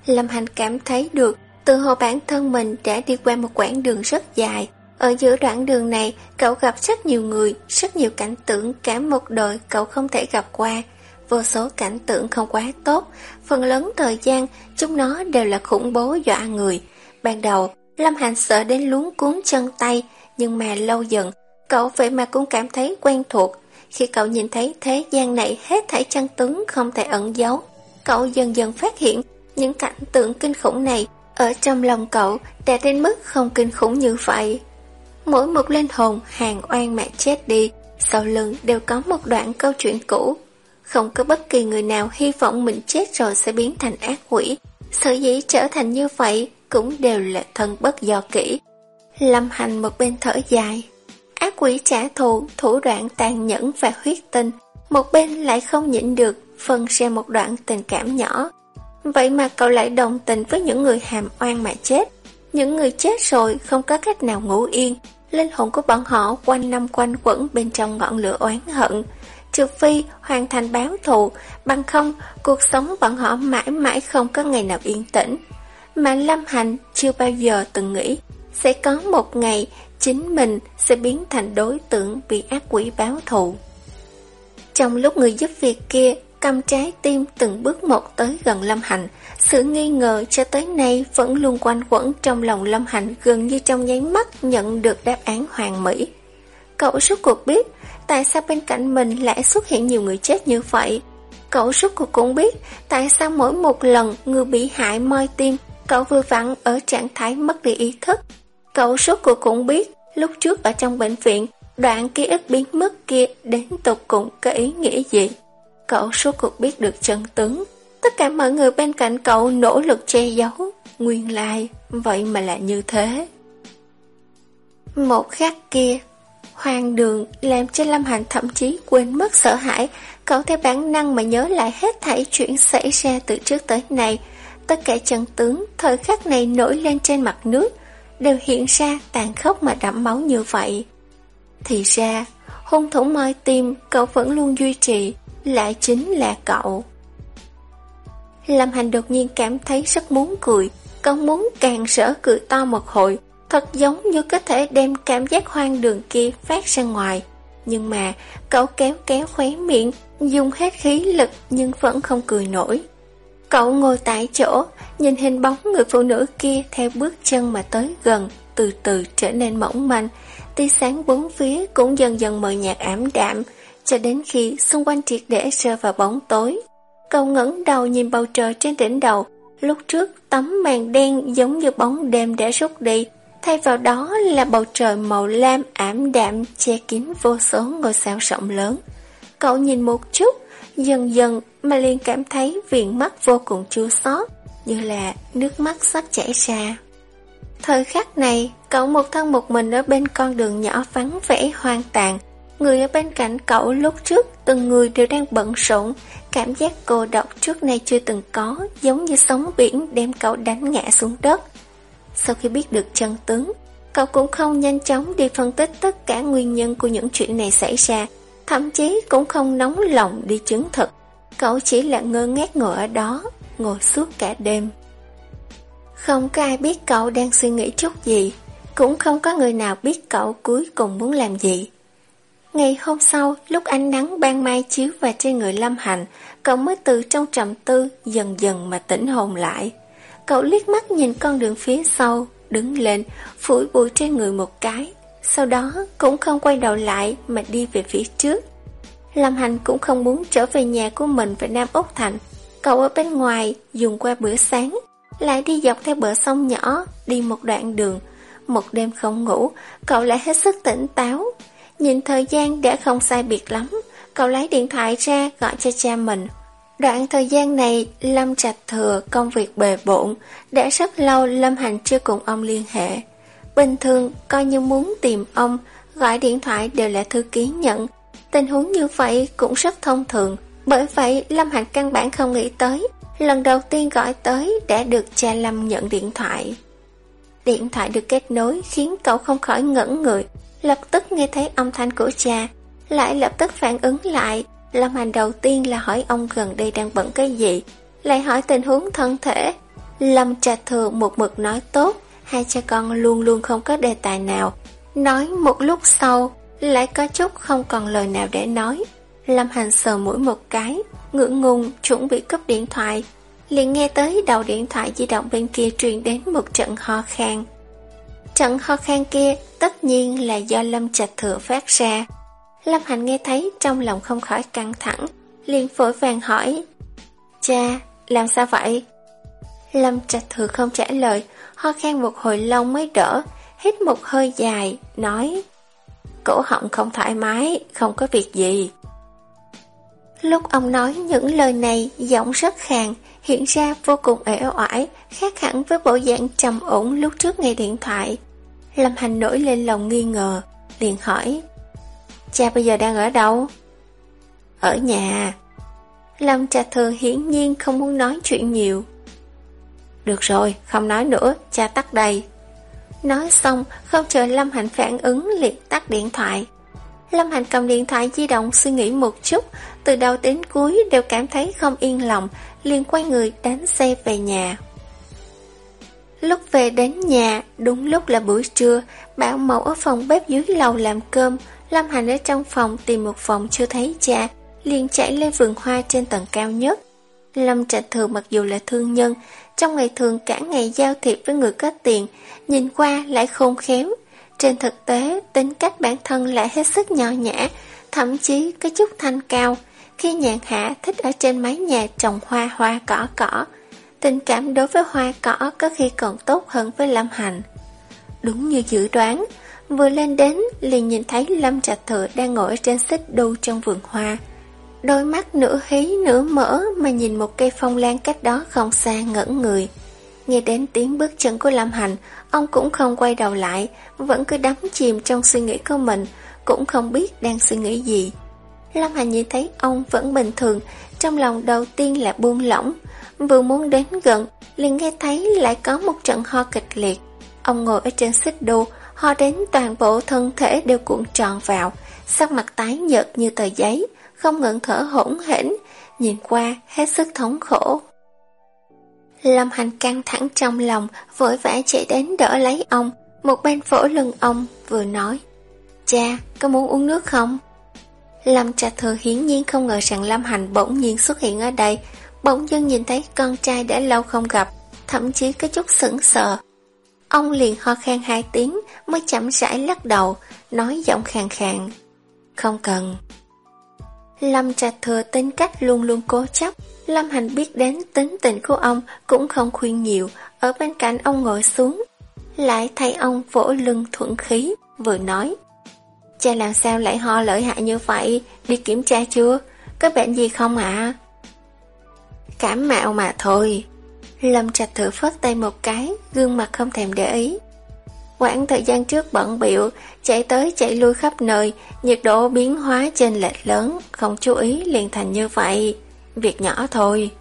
Lâm Hành cảm thấy được Tự hồ bản thân mình đã đi qua một quãng đường rất dài. Ở giữa đoạn đường này, Cậu gặp rất nhiều người, Rất nhiều cảnh tượng cả một đời Cậu không thể gặp qua. Vô số cảnh tượng không quá tốt, Phần lớn thời gian Chúng nó đều là khủng bố dọa người. Ban đầu Lâm Hành sợ đến luống cuốn chân tay Nhưng mà lâu dần Cậu vậy mà cũng cảm thấy quen thuộc khi cậu nhìn thấy thế gian này hết thảy chân tướng không thể ẩn giấu, cậu dần dần phát hiện những cảnh tượng kinh khủng này ở trong lòng cậu đã đến mức không kinh khủng như vậy. Mỗi một linh hồn hàng oan mẹ chết đi, sau lưng đều có một đoạn câu chuyện cũ. Không có bất kỳ người nào hy vọng mình chết rồi sẽ biến thành ác quỷ. Sở dĩ trở thành như vậy cũng đều là thân bất do kỹ. Lâm hành một bên thở dài. Ác quỷ trả thù, thủ đoạn tàn nhẫn và huyết tinh, một bên lại không nhịn được, phân ra một đoạn tình cảm nhỏ. Vậy mà cậu lại đồng tình với những người hàm oan mà chết. Những người chết rồi không có cách nào ngủ yên, linh hồn của bọn họ quanh năm quanh quẩn bên trong ngọn lửa oán hận. Trừ phi hoàn thành báo thù, bằng không cuộc sống bọn họ mãi mãi không có ngày nào yên tĩnh. Mà Lâm Hành chưa bao giờ từng nghĩ sẽ có một ngày chính mình sẽ biến thành đối tượng bị ác quỷ báo thù. Trong lúc người giúp việc kia cầm trái tim từng bước một tới gần Lâm Hành, sự nghi ngờ cho tới nay vẫn luôn quanh quẩn trong lòng Lâm Hành gần như trong nháy mắt nhận được đáp án hoàn mỹ. Cậu suốt cuộc biết tại sao bên cạnh mình lại xuất hiện nhiều người chết như vậy. Cậu suốt cuộc cũng biết tại sao mỗi một lần người bị hại moi tim, cậu vừa vặn ở trạng thái mất đi ý thức, Cậu suốt cuộc cũng biết, lúc trước ở trong bệnh viện, đoạn ký ức biến mất kia đến tục cùng có ý nghĩa gì. Cậu suốt cuộc biết được chân tướng. Tất cả mọi người bên cạnh cậu nỗ lực che giấu. Nguyên lai, vậy mà là như thế. Một khắc kia, hoàng đường làm cho Lâm Hành thậm chí quên mất sợ hãi. Cậu theo bản năng mà nhớ lại hết thảy chuyện xảy ra từ trước tới nay. Tất cả chân tướng thời khắc này nổi lên trên mặt nước đều hiện ra tàn khốc mà đẫm máu như vậy. Thì ra, hung thủ moi tim cậu vẫn luôn duy trì, lại chính là cậu. Lâm Hành đột nhiên cảm thấy rất muốn cười, cậu muốn càng sở cười to một hồi, thật giống như có thể đem cảm giác hoang đường kia phát ra ngoài. Nhưng mà, cậu kéo kéo khóe miệng, dùng hết khí lực nhưng vẫn không cười nổi. Cậu ngồi tại chỗ, nhìn hình bóng người phụ nữ kia theo bước chân mà tới gần, từ từ trở nên mỏng manh. Tia sáng bốn phía cũng dần dần mờ nhạt ảm đạm, cho đến khi xung quanh triệt để rơi vào bóng tối. Cậu ngẩng đầu nhìn bầu trời trên đỉnh đầu, lúc trước tấm màn đen giống như bóng đêm đã rút đi, thay vào đó là bầu trời màu lam ảm đạm che kín vô số ngôi sao rộng lớn. Cậu nhìn một chút, dần dần mà liền cảm thấy viền mắt vô cùng chua xót, như là nước mắt sắp chảy ra. Thời khắc này, cậu một thân một mình ở bên con đường nhỏ vắng vẻ hoang tàn, Người ở bên cạnh cậu lúc trước Từng người đều đang bận rộn. Cảm giác cô độc trước nay chưa từng có Giống như sóng biển đem cậu đánh ngã xuống đất. Sau khi biết được chân tướng Cậu cũng không nhanh chóng đi phân tích tất cả nguyên nhân của những chuyện này xảy ra. Thậm chí cũng không nóng lòng đi chứng thực Cậu chỉ là ngơ ngác ngồi ở đó Ngồi suốt cả đêm Không có ai biết cậu đang suy nghĩ chút gì Cũng không có người nào biết cậu cuối cùng muốn làm gì Ngày hôm sau, lúc ánh nắng ban mai chiếu vào trên người Lâm Hành, cậu mới từ trong trầm tư dần dần mà tỉnh hồn lại. Cậu liếc mắt nhìn con đường phía sau, đứng lên, phủi bụi trên người một cái. Sau đó cũng không quay đầu lại mà đi về phía trước. Lâm Hành cũng không muốn trở về nhà của mình về Nam Úc Thành. Cậu ở bên ngoài dùng qua bữa sáng, lại đi dọc theo bờ sông nhỏ, đi một đoạn đường. Một đêm không ngủ, cậu lại hết sức tỉnh táo, Nhìn thời gian đã không sai biệt lắm, cậu lấy điện thoại ra gọi cho cha mình. Đoạn thời gian này, Lâm Trạch Thừa công việc bề bộn, đã rất lâu Lâm Hành chưa cùng ông liên hệ. Bình thường, coi như muốn tìm ông, gọi điện thoại đều là thư ký nhận. Tình huống như vậy cũng rất thông thường, bởi vậy Lâm hạnh căn bản không nghĩ tới. Lần đầu tiên gọi tới đã được cha Lâm nhận điện thoại. Điện thoại được kết nối khiến cậu không khỏi ngẩn người, lập tức nghe thấy âm thanh của cha, lại lập tức phản ứng lại. Lâm Hành đầu tiên là hỏi ông gần đây đang bận cái gì, lại hỏi tình huống thân thể. Lâm trà Thừa một mực nói tốt, hai cha con luôn luôn không có đề tài nào. Nói một lúc sau, lại có chút không còn lời nào để nói. Lâm Hành sờ mũi một cái, ngưỡng ngùng chuẩn bị cúp điện thoại. liền nghe tới đầu điện thoại di động bên kia truyền đến một trận ho khan. Trận ho khan kia tất nhiên là do Lâm Trạch Thừa phát ra. Lâm Hành nghe thấy trong lòng không khỏi căng thẳng, liền vội vàng hỏi. Cha, làm sao vậy? Lâm Trạch Thừa không trả lời, ho khan một hồi lâu mới đỡ, hít một hơi dài, nói Cổ họng không thoải mái, không có việc gì. Lúc ông nói những lời này giọng rất khàn, hiện ra vô cùng ẻo oải, khác hẳn với bộ dạng trầm ổn lúc trước nghe điện thoại. Lâm Hành nổi lên lòng nghi ngờ, liền hỏi Cha bây giờ đang ở đâu? Ở nhà Lâm Trà Thừa hiển nhiên không muốn nói chuyện nhiều được rồi, không nói nữa, cha tắt đây. Nói xong, không chờ Lâm Hạnh phản ứng liền tắt điện thoại. Lâm Hạnh cầm điện thoại di động suy nghĩ một chút Từ đầu đến cuối đều cảm thấy không yên lòng liền quay người đánh xe về nhà. Lúc về đến nhà, đúng lúc là buổi trưa, Bảo Mẫu ở phòng bếp dưới lầu làm cơm, Lâm Hành ở trong phòng tìm một phòng chưa thấy cha, liền chạy lên vườn hoa trên tầng cao nhất. Lâm Trạch Thừa mặc dù là thương nhân, trong ngày thường cả ngày giao thiệp với người có tiền, nhìn qua lại khôn khéo. Trên thực tế, tính cách bản thân lại hết sức nhỏ nhã, thậm chí có chút thanh cao. Khi nhàn hạ thích ở trên mái nhà trồng hoa hoa cỏ cỏ, Tình cảm đối với hoa cỏ có khi còn tốt hơn với Lâm Hành. Đúng như dự đoán, vừa lên đến liền nhìn thấy Lâm Trạch Thừa đang ngồi trên xích đu trong vườn hoa. Đôi mắt nửa hí nửa mở mà nhìn một cây phong lan cách đó không xa ngẩn người. Nghe đến tiếng bước chân của Lâm Hành, ông cũng không quay đầu lại, vẫn cứ đắm chìm trong suy nghĩ của mình, cũng không biết đang suy nghĩ gì. Lâm Hành nhìn thấy ông vẫn bình thường, trong lòng đầu tiên là buông lỏng, Vừa muốn đến gần, liền nghe thấy lại có một trận ho kịch liệt. Ông ngồi ở trên xích đu, ho đến toàn bộ thân thể đều cuộn tròn vào, sắc mặt tái nhợt như tờ giấy, không ngừng thở hỗn hển, nhìn qua hết sức thống khổ. Lâm Hành căng thẳng trong lòng, vội vã chạy đến đỡ lấy ông, một bên vỗ lưng ông, vừa nói, Cha, có muốn uống nước không? Lâm Trà Thừa hiển nhiên không ngờ rằng Lâm Hành bỗng nhiên xuất hiện ở đây, bỗng dưng nhìn thấy con trai đã lâu không gặp, thậm chí có chút sững sờ. Ông liền ho khan hai tiếng mới chậm rãi lắc đầu, nói giọng khàn khàn. Không cần. Lâm Trạch Thừa tính cách luôn luôn cố chấp, Lâm Hành biết đến tính tình của ông cũng không khuyên nhiều, ở bên cạnh ông ngồi xuống, lại thay ông vỗ lưng thuận khí, vừa nói. Cha làm sao lại ho lợi hại như vậy, đi kiểm tra chưa, có bệnh gì không ạ? Cảm mạo mà thôi. Lâm Trạch Thừa phớt tay một cái, gương mặt không thèm để ý. Quãng thời gian trước bận biệu, chạy tới chạy lui khắp nơi, nhiệt độ biến hóa trên lệch lớn, không chú ý liền thành như vậy. Việc nhỏ thôi.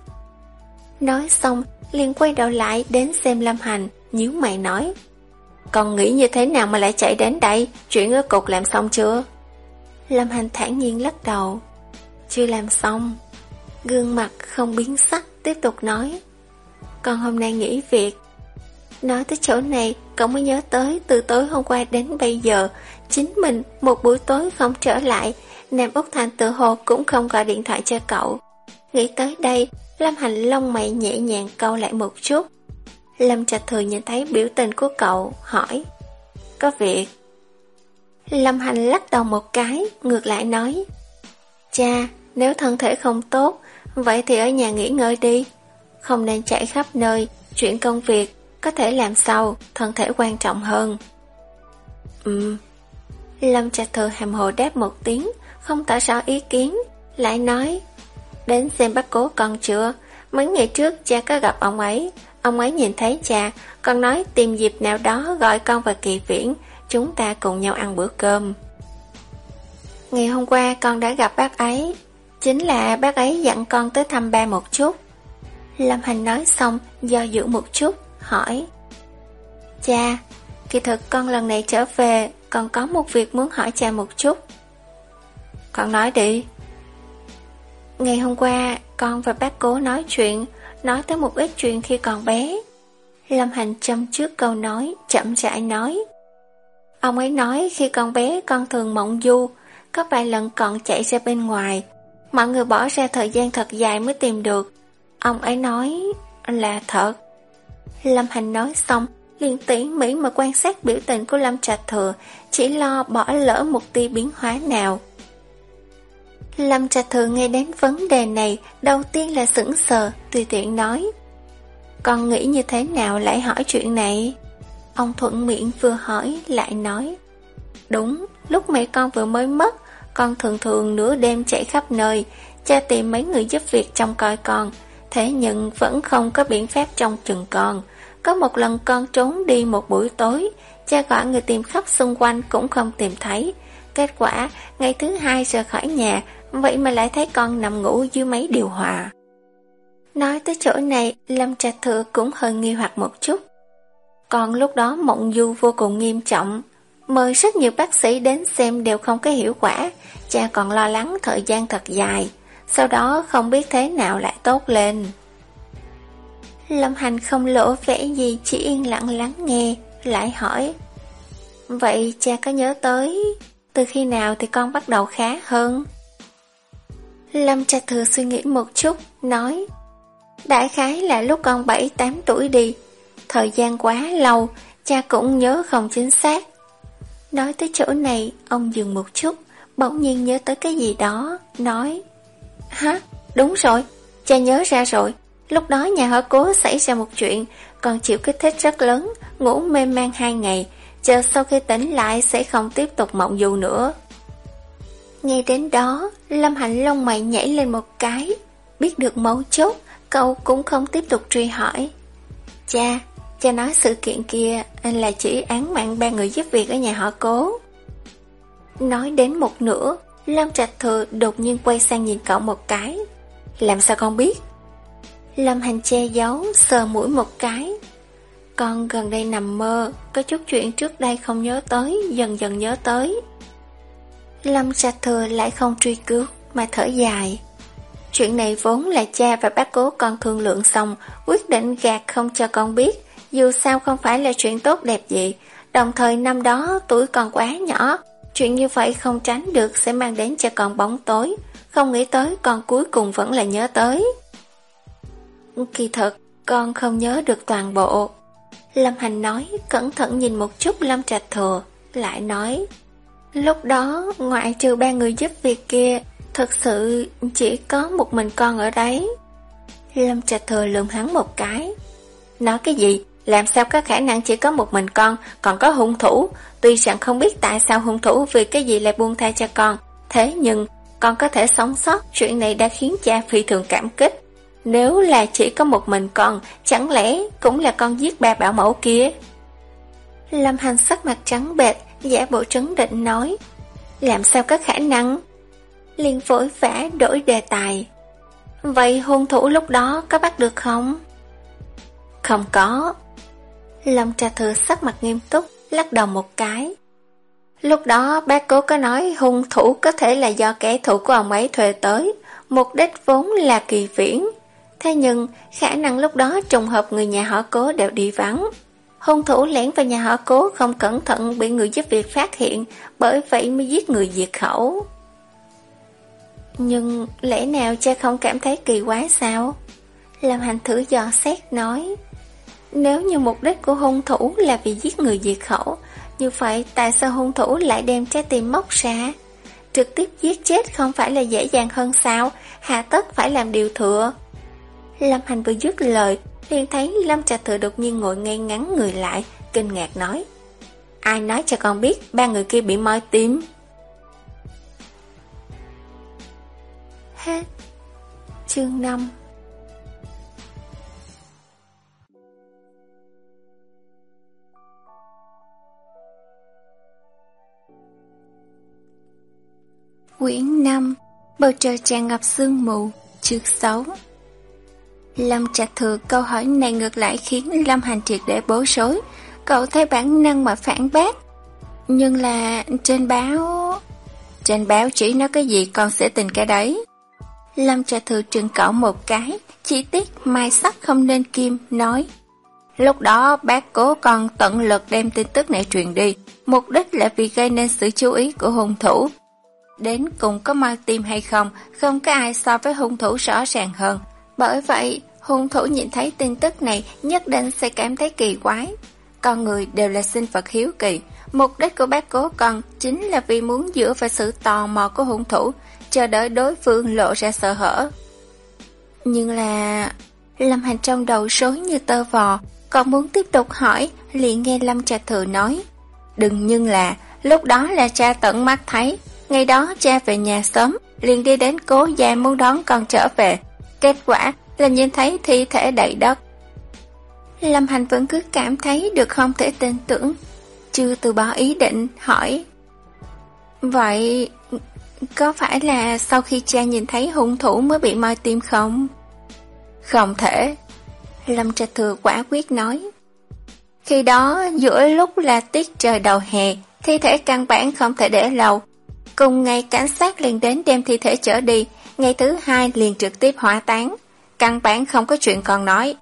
Nói xong, liền quay đầu lại đến xem Lâm Hành, nhíu mày nói. Còn nghĩ như thế nào mà lại chạy đến đây, chuyện ở cục làm xong chưa? Lâm Hành thản nhiên lắc đầu. Chưa làm xong. Gương mặt không biến sắc, tiếp tục nói. còn hôm nay nghỉ việc, Nói tới chỗ này, cậu mới nhớ tới từ tối hôm qua đến bây giờ, chính mình một buổi tối không trở lại, Nam Úc Thành tự hồ cũng không gọi điện thoại cho cậu. Nghĩ tới đây, Lâm Hành lông mày nhẹ nhàng câu lại một chút. Lâm Trạch Thừa nhìn thấy biểu tình của cậu, hỏi Có việc Lâm Hành lắc đầu một cái, ngược lại nói Cha, nếu thân thể không tốt, vậy thì ở nhà nghỉ ngơi đi. Không nên chạy khắp nơi, chuyện công việc có thể làm sau, thân thể quan trọng hơn. Ừm. Lâm Trạch Thừa hàm hồ đáp một tiếng, không tỏ rõ ý kiến, lại nói, đến xem bác cố con chưa, mấy ngày trước cha có gặp ông ấy, ông ấy nhìn thấy cha, con nói tìm dịp nào đó gọi con và kỳ viễn, chúng ta cùng nhau ăn bữa cơm. Ngày hôm qua con đã gặp bác ấy, chính là bác ấy dặn con tới thăm ba một chút. Lâm Hành nói xong, do dự một chút, hỏi Cha, kỳ thực con lần này trở về còn có một việc muốn hỏi cha một chút. Con nói đi. Ngày hôm qua con và bác cố nói chuyện Nói tới một ít chuyện khi còn bé. Lâm Hành châm trước câu nói Chậm rãi nói Ông ấy nói khi con bé con thường mộng du Có vài lần còn chạy ra bên ngoài. Mọi người bỏ ra thời gian thật dài mới tìm được. Ông ấy nói là thật. Lâm Hành nói xong, liền tỉ mỉ mà quan sát biểu tình của Lâm Trạch Thừa, chỉ lo bỏ lỡ một tia biến hóa nào. Lâm Trạch Thừa nghe đến vấn đề này, đầu tiên là sững sờ, tùy tiện nói. Con nghĩ như thế nào lại hỏi chuyện này? Ông thuận miệng vừa hỏi, lại nói. Đúng, lúc mẹ con vừa mới mất, con thường thường nửa đêm chạy khắp nơi, cha tìm mấy người giúp việc trông coi con, thế nhưng vẫn không có biện pháp trong chừng con. Có một lần con trốn đi một buổi tối, cha gọi người tìm khắp xung quanh cũng không tìm thấy. Kết quả, ngày thứ hai rời khỏi nhà, vậy mà lại thấy con nằm ngủ dưới máy điều hòa. Nói tới chỗ này, Lâm Trạch Thừa cũng hơi nghi hoặc một chút. Còn lúc đó mộng du vô cùng nghiêm trọng, mời rất nhiều bác sĩ đến xem đều không có hiệu quả, cha còn lo lắng thời gian thật dài, sau đó không biết thế nào lại tốt lên. Lâm Hành không lỗ vẻ gì chỉ yên lặng lắng nghe, lại hỏi. Vậy cha có nhớ tới, từ khi nào thì con bắt đầu khá hơn? Lâm cha Thừa suy nghĩ một chút, nói. Đại khái là lúc con 7-8 tuổi đi, thời gian quá lâu, cha cũng nhớ không chính xác. Nói tới chỗ này, ông dừng một chút, bỗng nhiên nhớ tới cái gì đó, nói. Hả? Đúng rồi, cha nhớ ra rồi, Lúc đó nhà họ cố xảy ra một chuyện, còn chịu kích thích rất lớn, ngủ mê man hai ngày, chờ sau khi tỉnh lại sẽ không tiếp tục mộng dù nữa. Nghe đến đó, Lâm Hạnh lông mày nhảy lên một cái, biết được mấu chốt, cậu cũng không tiếp tục truy hỏi. Cha, cha nói sự kiện kia anh là chỉ án mạng ba người giúp việc ở nhà họ cố. Nói đến một nửa, Lâm Trạch Thừa đột nhiên quay sang nhìn cậu một cái. Làm sao con biết? Lâm Hành che giấu, sờ mũi một cái. Con gần đây nằm mơ, có chút chuyện trước đây không nhớ tới, dần dần nhớ tới. Lâm Trạch Thừa lại không truy cứu, mà thở dài. Chuyện này vốn là cha và bác cố con thương lượng xong, quyết định gạt không cho con biết, dù sao không phải là chuyện tốt đẹp gì. Đồng thời năm đó tuổi còn quá nhỏ, chuyện như vậy không tránh được sẽ mang đến cho con bóng tối. Không nghĩ tới con cuối cùng vẫn là nhớ tới. Kỳ thật, con không nhớ được toàn bộ. Lâm Hành nói, cẩn thận nhìn một chút Lâm Trạch Thừa, lại nói, lúc đó ngoại trừ ba người giúp việc kia, thật sự chỉ có một mình con ở đấy. Lâm Trạch Thừa lườm hắn một cái. Nói cái gì? Làm sao có khả năng chỉ có một mình con, còn có hung thủ? Tuy rằng không biết tại sao hung thủ vì cái gì lại buông tha cho con, thế nhưng con có thể sống sót, chuyện này đã khiến cha phi thường cảm kích. Nếu là chỉ có một mình con, chẳng lẽ cũng là con giết ba bảo mẫu kia? Lâm Hành sắc mặt trắng bệch, giả bộ trấn định nói. Làm sao có khả năng? liền vội vã đổi đề tài. Vậy hung thủ lúc đó có bắt được không? Không có. Lâm trà thừa sắc mặt nghiêm túc, lắc đầu một cái. Lúc đó bác cố có nói hung thủ có thể là do kẻ thù của ông ấy thuê tới, mục đích vốn là kỳ viễn. Thế nhưng, khả năng lúc đó trùng hợp người nhà họ cố đều đi vắng. Hung thủ lén vào nhà họ cố không cẩn thận bị người giúp việc phát hiện, bởi vậy mới giết người diệt khẩu. Nhưng lẽ nào cha không cảm thấy kỳ quái sao? Làm hành thử dò xét nói. Nếu như mục đích của hung thủ là vì giết người diệt khẩu, như vậy tại sao hung thủ lại đem trái tim móc ra? Trực tiếp giết chết không phải là dễ dàng hơn sao? Hà tất phải làm điều thừa. Lâm Hành vừa dứt lời, liền thấy Lâm Trà Thừa đột nhiên ngồi ngay ngắn người lại, kinh ngạc nói. Ai nói cho con biết ba người kia bị moi tim? Hết Chương 5 Quyển 5 Bầu trời tràn ngập sương mù Chương 6 Lâm Trạch Thừa câu hỏi này ngược lại khiến Lâm Hành triệt để bối rối. Cậu thấy bản năng mà phản bác. Nhưng là trên báo Trên báo chỉ nói cái gì con sẽ tin cái đấy. Lâm Trạch Thừa trừng cậu một cái chi tiết mai sắc không nên kim, Nói. Lúc đó bác cố con tận lực đem tin tức này truyền đi. Mục đích là vì gây nên sự chú ý của hung thủ. Đến cùng có mau tim hay không Không có ai so với hung thủ rõ ràng hơn. Bởi vậy hung thủ nhìn thấy tin tức này Nhất định sẽ cảm thấy kỳ quái. Con người đều là sinh vật hiếu kỳ. Mục đích của bác cố con Chính là vì muốn dựa vào sự tò mò của hung thủ Chờ đợi đối phương lộ ra sợ hở. Nhưng là... Lâm Hành trong đầu rối như tơ vò Còn muốn tiếp tục hỏi liền nghe Lâm Trà Thừa nói. Đừng nhưng là Lúc đó là cha tận mắt thấy. Ngày đó cha về nhà sớm, liền đi đến cố gia muốn đón con trở về. Kết quả là nhìn thấy thi thể đầy đất. Lâm Hành vẫn cứ cảm thấy được không thể tin tưởng, chưa từ bỏ ý định hỏi. Vậy, có phải là sau khi cha nhìn thấy hung thủ mới bị moi tim không? Không thể. Lâm Trạch Thừa quả quyết nói. Khi đó, giữa lúc là tiết trời đầu hè, thi thể căn bản không thể để lâu, Cùng ngày cảnh sát liền đến đem thi thể chở đi, ngày thứ hai liền trực tiếp hỏa táng. Căn bản không có chuyện còn nói.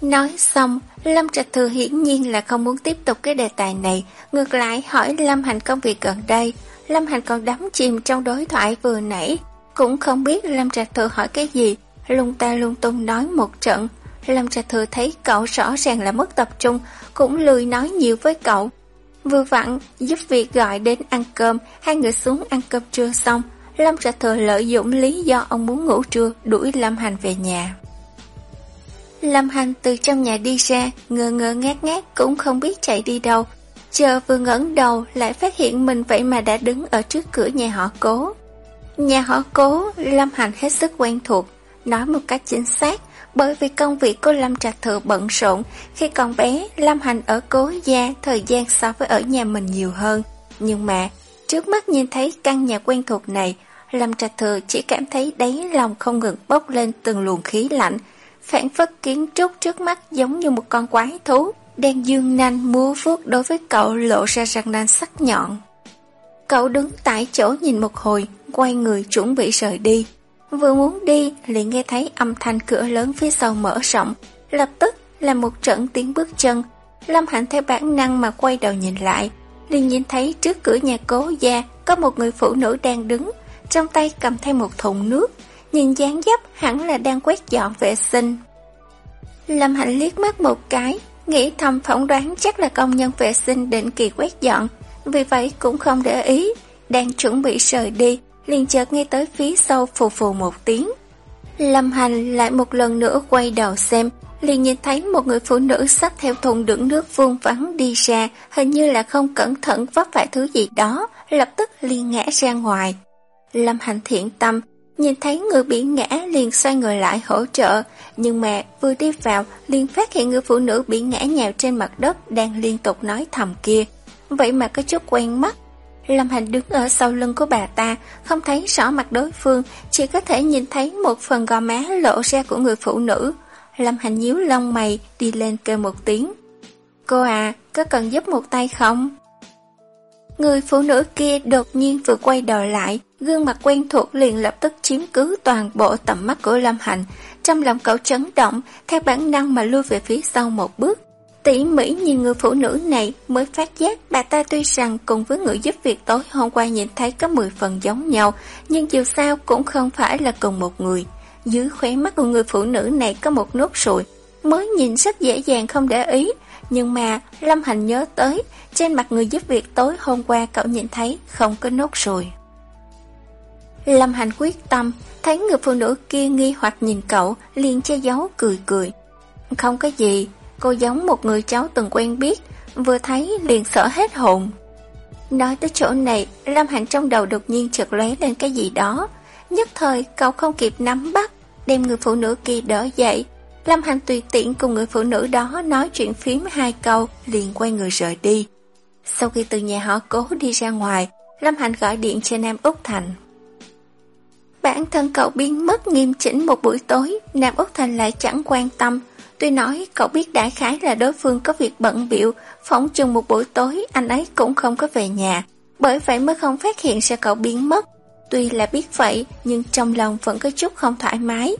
Nói xong, Lâm Trạch Thừa hiển nhiên là không muốn tiếp tục cái đề tài này, ngược lại hỏi Lâm Hành công việc gần đây. Lâm Hành còn đắm chìm trong đối thoại vừa nãy, cũng không biết Lâm Trạch Thừa hỏi cái gì, lung ta lung tung nói một trận. Lâm Trạch Thừa thấy cậu rõ ràng là mất tập trung, cũng lười nói nhiều với cậu, Vừa vặn, giúp việc gọi đến ăn cơm, hai người xuống ăn cơm trưa xong. Lâm Trạch Thừa lợi dụng lý do ông muốn ngủ trưa, đuổi Lâm Hành về nhà. Lâm Hành từ trong nhà đi ra, ngơ ngơ ngát ngát cũng không biết chạy đi đâu. Chờ vừa ngẩng đầu lại phát hiện mình vậy mà đã đứng ở trước cửa nhà họ cố. Nhà họ cố, Lâm Hành hết sức quen thuộc, nói một cách chính xác, bởi vì công việc của Lâm Trạch Thừa bận rộn, khi còn bé, Lâm Hành ở cố gia thời gian so với ở nhà mình nhiều hơn. Nhưng mà, trước mắt nhìn thấy căn nhà quen thuộc này, Lâm Trạch Thừa chỉ cảm thấy đáy lòng không ngừng bốc lên từng luồng khí lạnh, phản phất kiến trúc trước mắt giống như một con quái thú, đang dương nanh múa vuốt đối với cậu lộ ra răng nanh sắc nhọn. Cậu đứng tại chỗ nhìn một hồi, quay người chuẩn bị rời đi. Vừa muốn đi, liền nghe thấy âm thanh cửa lớn phía sau mở rộng, lập tức là một trận tiếng bước chân. Lâm Hạnh theo bản năng mà quay đầu nhìn lại, liền nhìn thấy trước cửa nhà cố gia có một người phụ nữ đang đứng, trong tay cầm theo một thùng nước, nhìn dáng dấp hẳn là đang quét dọn vệ sinh. Lâm Hạnh liếc mắt một cái, nghĩ thầm phỏng đoán chắc là công nhân vệ sinh định kỳ quét dọn, vì vậy cũng không để ý, đang chuẩn bị rời đi, liền chợt nghe tới phía sau phù phù một tiếng. Lâm Hành lại một lần nữa quay đầu xem, liền nhìn thấy một người phụ nữ xách theo thùng đựng nước vuông vắng đi ra, hình như là không cẩn thận vấp phải thứ gì đó, lập tức liền ngã ra ngoài. Lâm Hành thiện tâm, nhìn thấy người bị ngã liền xoay người lại hỗ trợ, nhưng mà vừa đi vào liền phát hiện người phụ nữ bị ngã nhào trên mặt đất đang liên tục nói thầm kia. Vậy mà có chút quen mắt. Lâm Hành đứng ở sau lưng của bà ta, không thấy rõ mặt đối phương, chỉ có thể nhìn thấy một phần gò má lộ ra của người phụ nữ. Lâm Hành nhíu lông mày, đi lên kêu một tiếng. Cô à, có cần giúp một tay không? Người phụ nữ kia đột nhiên vừa quay đầu lại, gương mặt quen thuộc liền lập tức chiếm cứ toàn bộ tầm mắt của Lâm Hành. Trong lòng cậu chấn động, theo bản năng mà lui về phía sau một bước. Tỉ mỉ nhìn người phụ nữ này mới phát giác bà ta tuy rằng cùng với người giúp việc tối hôm qua nhìn thấy có 10 phần giống nhau, nhưng dù sao cũng không phải là cùng một người. Dưới khóe mắt của người phụ nữ này có một nốt sụi, mới nhìn rất dễ dàng không để ý, nhưng mà Lâm Hành nhớ tới, trên mặt người giúp việc tối hôm qua cậu nhìn thấy không có nốt sụi. Lâm Hành quyết tâm, thấy người phụ nữ kia nghi hoặc nhìn cậu, liền che giấu cười cười. Không có gì, cô giống một người cháu từng quen biết, vừa thấy liền sợ hết hồn. Nói tới chỗ này, Lâm hạnh trong đầu đột nhiên chợt lóe lên cái gì đó. Nhất thời cậu không kịp nắm bắt, đem người phụ nữ kia đỡ dậy. Lâm hạnh tùy tiện cùng người phụ nữ đó nói chuyện phím hai câu, liền quay người rời đi. Sau khi từ nhà họ cố đi ra ngoài, Lâm hạnh gọi điện cho Nam Úc Thành. Bản thân cậu biến mất nghiêm chỉnh một buổi tối, Nam Úc Thành lại chẳng quan tâm. Tuy nói cậu biết đại khái là đối phương có việc bận biệu, phỏng chừng một buổi tối anh ấy cũng không có về nhà. Bởi vậy mới không phát hiện ra cậu biến mất. Tuy là biết vậy, nhưng trong lòng vẫn có chút không thoải mái.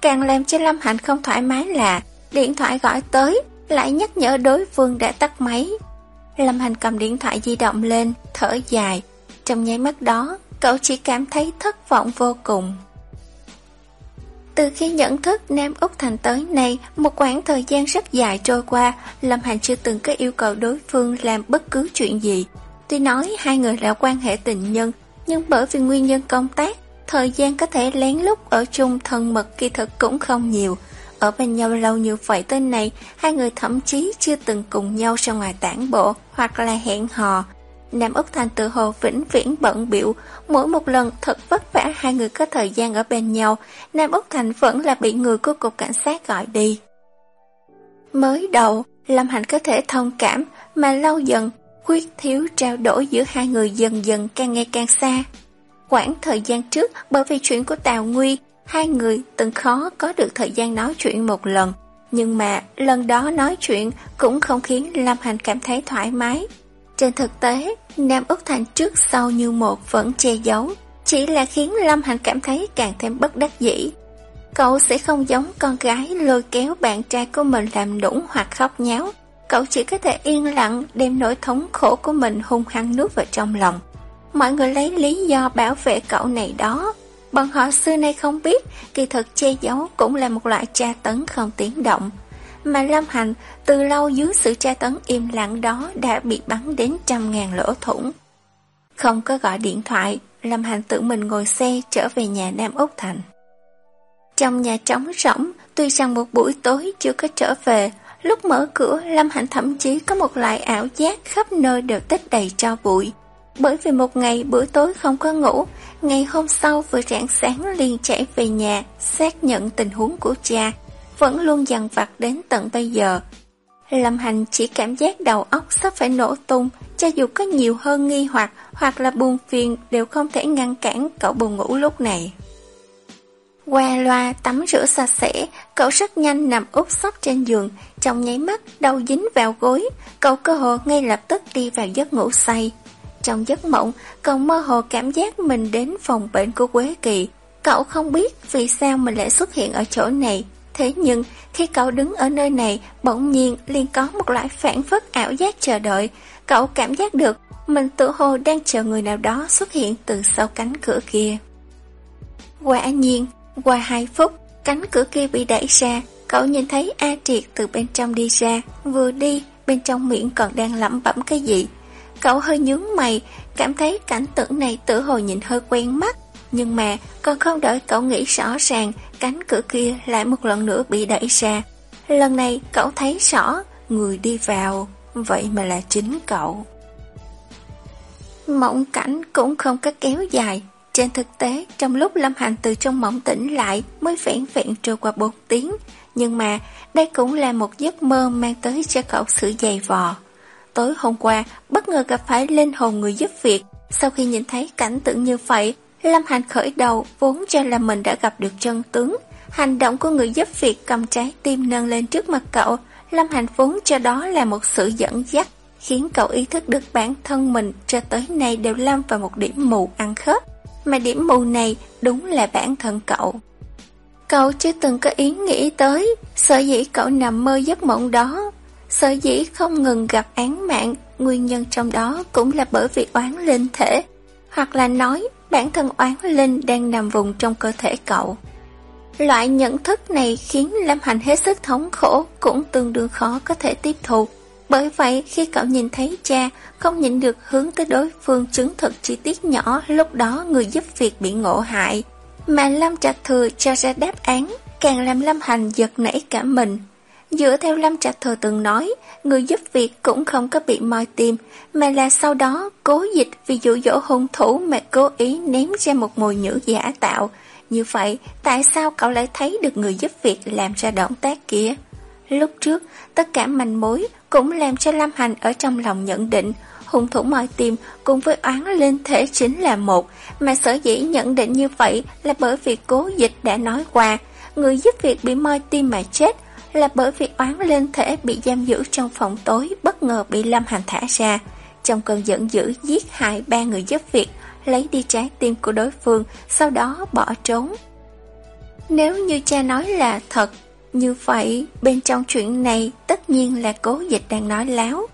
Càng làm cho Lâm Hạnh không thoải mái là điện thoại gọi tới, lại nhắc nhở đối phương đã tắt máy. Lâm Hành cầm điện thoại di động lên, thở dài. Trong nháy mắt đó, cậu chỉ cảm thấy thất vọng vô cùng. Từ khi nhận thức Nam Úc Thành tới nay, một khoảng thời gian rất dài trôi qua, Lâm Hành chưa từng có yêu cầu đối phương làm bất cứ chuyện gì. Tuy nói hai người là quan hệ tình nhân, nhưng bởi vì nguyên nhân công tác, thời gian có thể lén lút ở chung thân mật kỳ thực cũng không nhiều. Ở bên nhau lâu như vậy tên này, hai người thậm chí chưa từng cùng nhau ra ngoài tản bộ hoặc là hẹn hò. Nam Úc Thành tự hồ vĩnh viễn bận biểu, mỗi một lần thật vất vả hai người có thời gian ở bên nhau, Nam Úc Thành vẫn là bị người của cục cảnh sát gọi đi. Mới đầu, Lâm Hành có thể thông cảm, mà lâu dần, khuyết thiếu trao đổi giữa hai người dần dần càng ngày càng xa. Quãng thời gian trước, bởi vì chuyện của Tào Nguy, Hai người từng khó có được thời gian nói chuyện một lần, nhưng mà lần đó nói chuyện cũng không khiến Lâm Hành cảm thấy thoải mái. Trên thực tế, Nam Úc Thành trước sau như một vẫn che giấu, chỉ là khiến Lâm Hành cảm thấy càng thêm bất đắc dĩ. Cậu sẽ không giống con gái lôi kéo bạn trai của mình làm nũng hoặc khóc nháo. Cậu chỉ có thể yên lặng đem nỗi thống khổ của mình hung hăng nuốt vào trong lòng. Mọi người lấy lý do bảo vệ cậu này đó, Bọn họ xưa nay không biết, kỳ thực che giấu cũng là một loại tra tấn không tiếng động. Mà Lâm Hành từ lâu dưới sự tra tấn im lặng đó đã bị bắn đến trăm ngàn lỗ thủng. Không có gọi điện thoại, Lâm Hành tự mình ngồi xe trở về nhà Nam Úc Thành. Trong nhà trống rỗng, tuy rằng một buổi tối chưa có trở về, lúc mở cửa Lâm Hành thậm chí có một loại ảo giác khắp nơi đều tích đầy cho bụi. Bởi vì một ngày buổi tối không có ngủ, ngày hôm sau vừa rạng sáng liền chạy về nhà, xác nhận tình huống của cha, vẫn luôn dằn vặt đến tận bây giờ. Lâm Hành chỉ cảm giác đầu óc sắp phải nổ tung, cho dù có nhiều hơn nghi hoặc hoặc là buồn phiền đều không thể ngăn cản cậu buồn ngủ lúc này. Qua loa tắm rửa sạch sẽ, cậu rất nhanh nằm úp sấp trên giường, trong nháy mắt đầu dính vào gối, cậu cơ hồ ngay lập tức đi vào giấc ngủ say. Trong giấc mộng, cậu mơ hồ cảm giác mình đến phòng bệnh của Quế Kỳ. Cậu không biết vì sao mình lại xuất hiện ở chỗ này. Thế nhưng, khi cậu đứng ở nơi này, bỗng nhiên liền có một loại phản phất ảo giác chờ đợi. Cậu cảm giác được mình tự hồ đang chờ người nào đó xuất hiện từ sau cánh cửa kia. Quả nhiên, Qua hai phút, cánh cửa kia bị đẩy ra, cậu nhìn thấy A Triệt từ bên trong đi ra, vừa đi, bên trong miệng còn đang lẩm bẩm cái gì. Cậu hơi nhướng mày, cảm thấy cảnh tượng này tự hồ nhìn hơi quen mắt, nhưng mà còn không đợi cậu nghĩ rõ ràng, cánh cửa kia lại một lần nữa bị đẩy ra. Lần này cậu thấy rõ, người đi vào, vậy mà là chính cậu. Mộng cảnh cũng không có kéo dài, trên thực tế, trong lúc Lâm Hành từ trong mộng tỉnh lại mới vẹn vẹn trôi qua 4 tiếng, nhưng mà đây cũng là một giấc mơ mang tới cho cậu sự dày vò. Tối hôm qua, bất ngờ gặp phải linh hồn người giúp việc. Sau khi nhìn thấy cảnh tượng như vậy, Lâm Hành khởi đầu vốn cho là mình đã gặp được chân tướng. Hành động của người giúp việc cầm trái tim nâng lên trước mặt cậu, Lâm Hành vốn cho đó là một sự dẫn dắt, khiến cậu ý thức được bản thân mình cho tới nay đều lâm vào một điểm mù ăn khớp. Mà điểm mù này đúng là bản thân cậu. Cậu chưa từng có ý nghĩ tới, sở dĩ cậu nằm mơ giấc mộng đó. Sở dĩ không ngừng gặp án mạng, nguyên nhân trong đó cũng là bởi vì oán linh thể. Hoặc là nói, bản thân oán linh đang nằm vùng trong cơ thể cậu. Loại nhận thức này khiến Lâm Hành hết sức thống khổ, cũng tương đương khó có thể tiếp thu. Bởi vậy, khi cậu nhìn thấy cha, không nhịn được hướng tới đối phương chứng thực chi tiết nhỏ lúc đó người giúp việc bị ngộ hại. Mà Lâm Trạch Thừa cho ra đáp án, càng làm Lâm Hành giật nảy cả mình. Dựa theo Lâm Trạch Thừa từng nói, người giúp việc cũng không có bị moi tim, mà là sau đó cố dịch vì dụ dỗ hung thủ mà cố ý ném ra một mùi nhữ giả tạo. Như vậy, tại sao cậu lại thấy được người giúp việc làm ra động tác kia? Lúc trước, tất cả manh mối cũng làm cho Lâm Hành ở trong lòng nhận định hung thủ moi tim cùng với oán linh thể chính là một, mà sở dĩ nhận định như vậy là bởi vì cố dịch đã nói qua, người giúp việc bị moi tim mà chết là bởi vì oán linh thể bị giam giữ trong phòng tối bất ngờ bị Lâm Hành thả ra. Trong cơn giận dữ giết hại ba người giúp việc, lấy đi trái tim của đối phương, sau đó bỏ trốn. Nếu như cha nói là thật, như vậy bên trong chuyện này tất nhiên là cố dịch đang nói láo.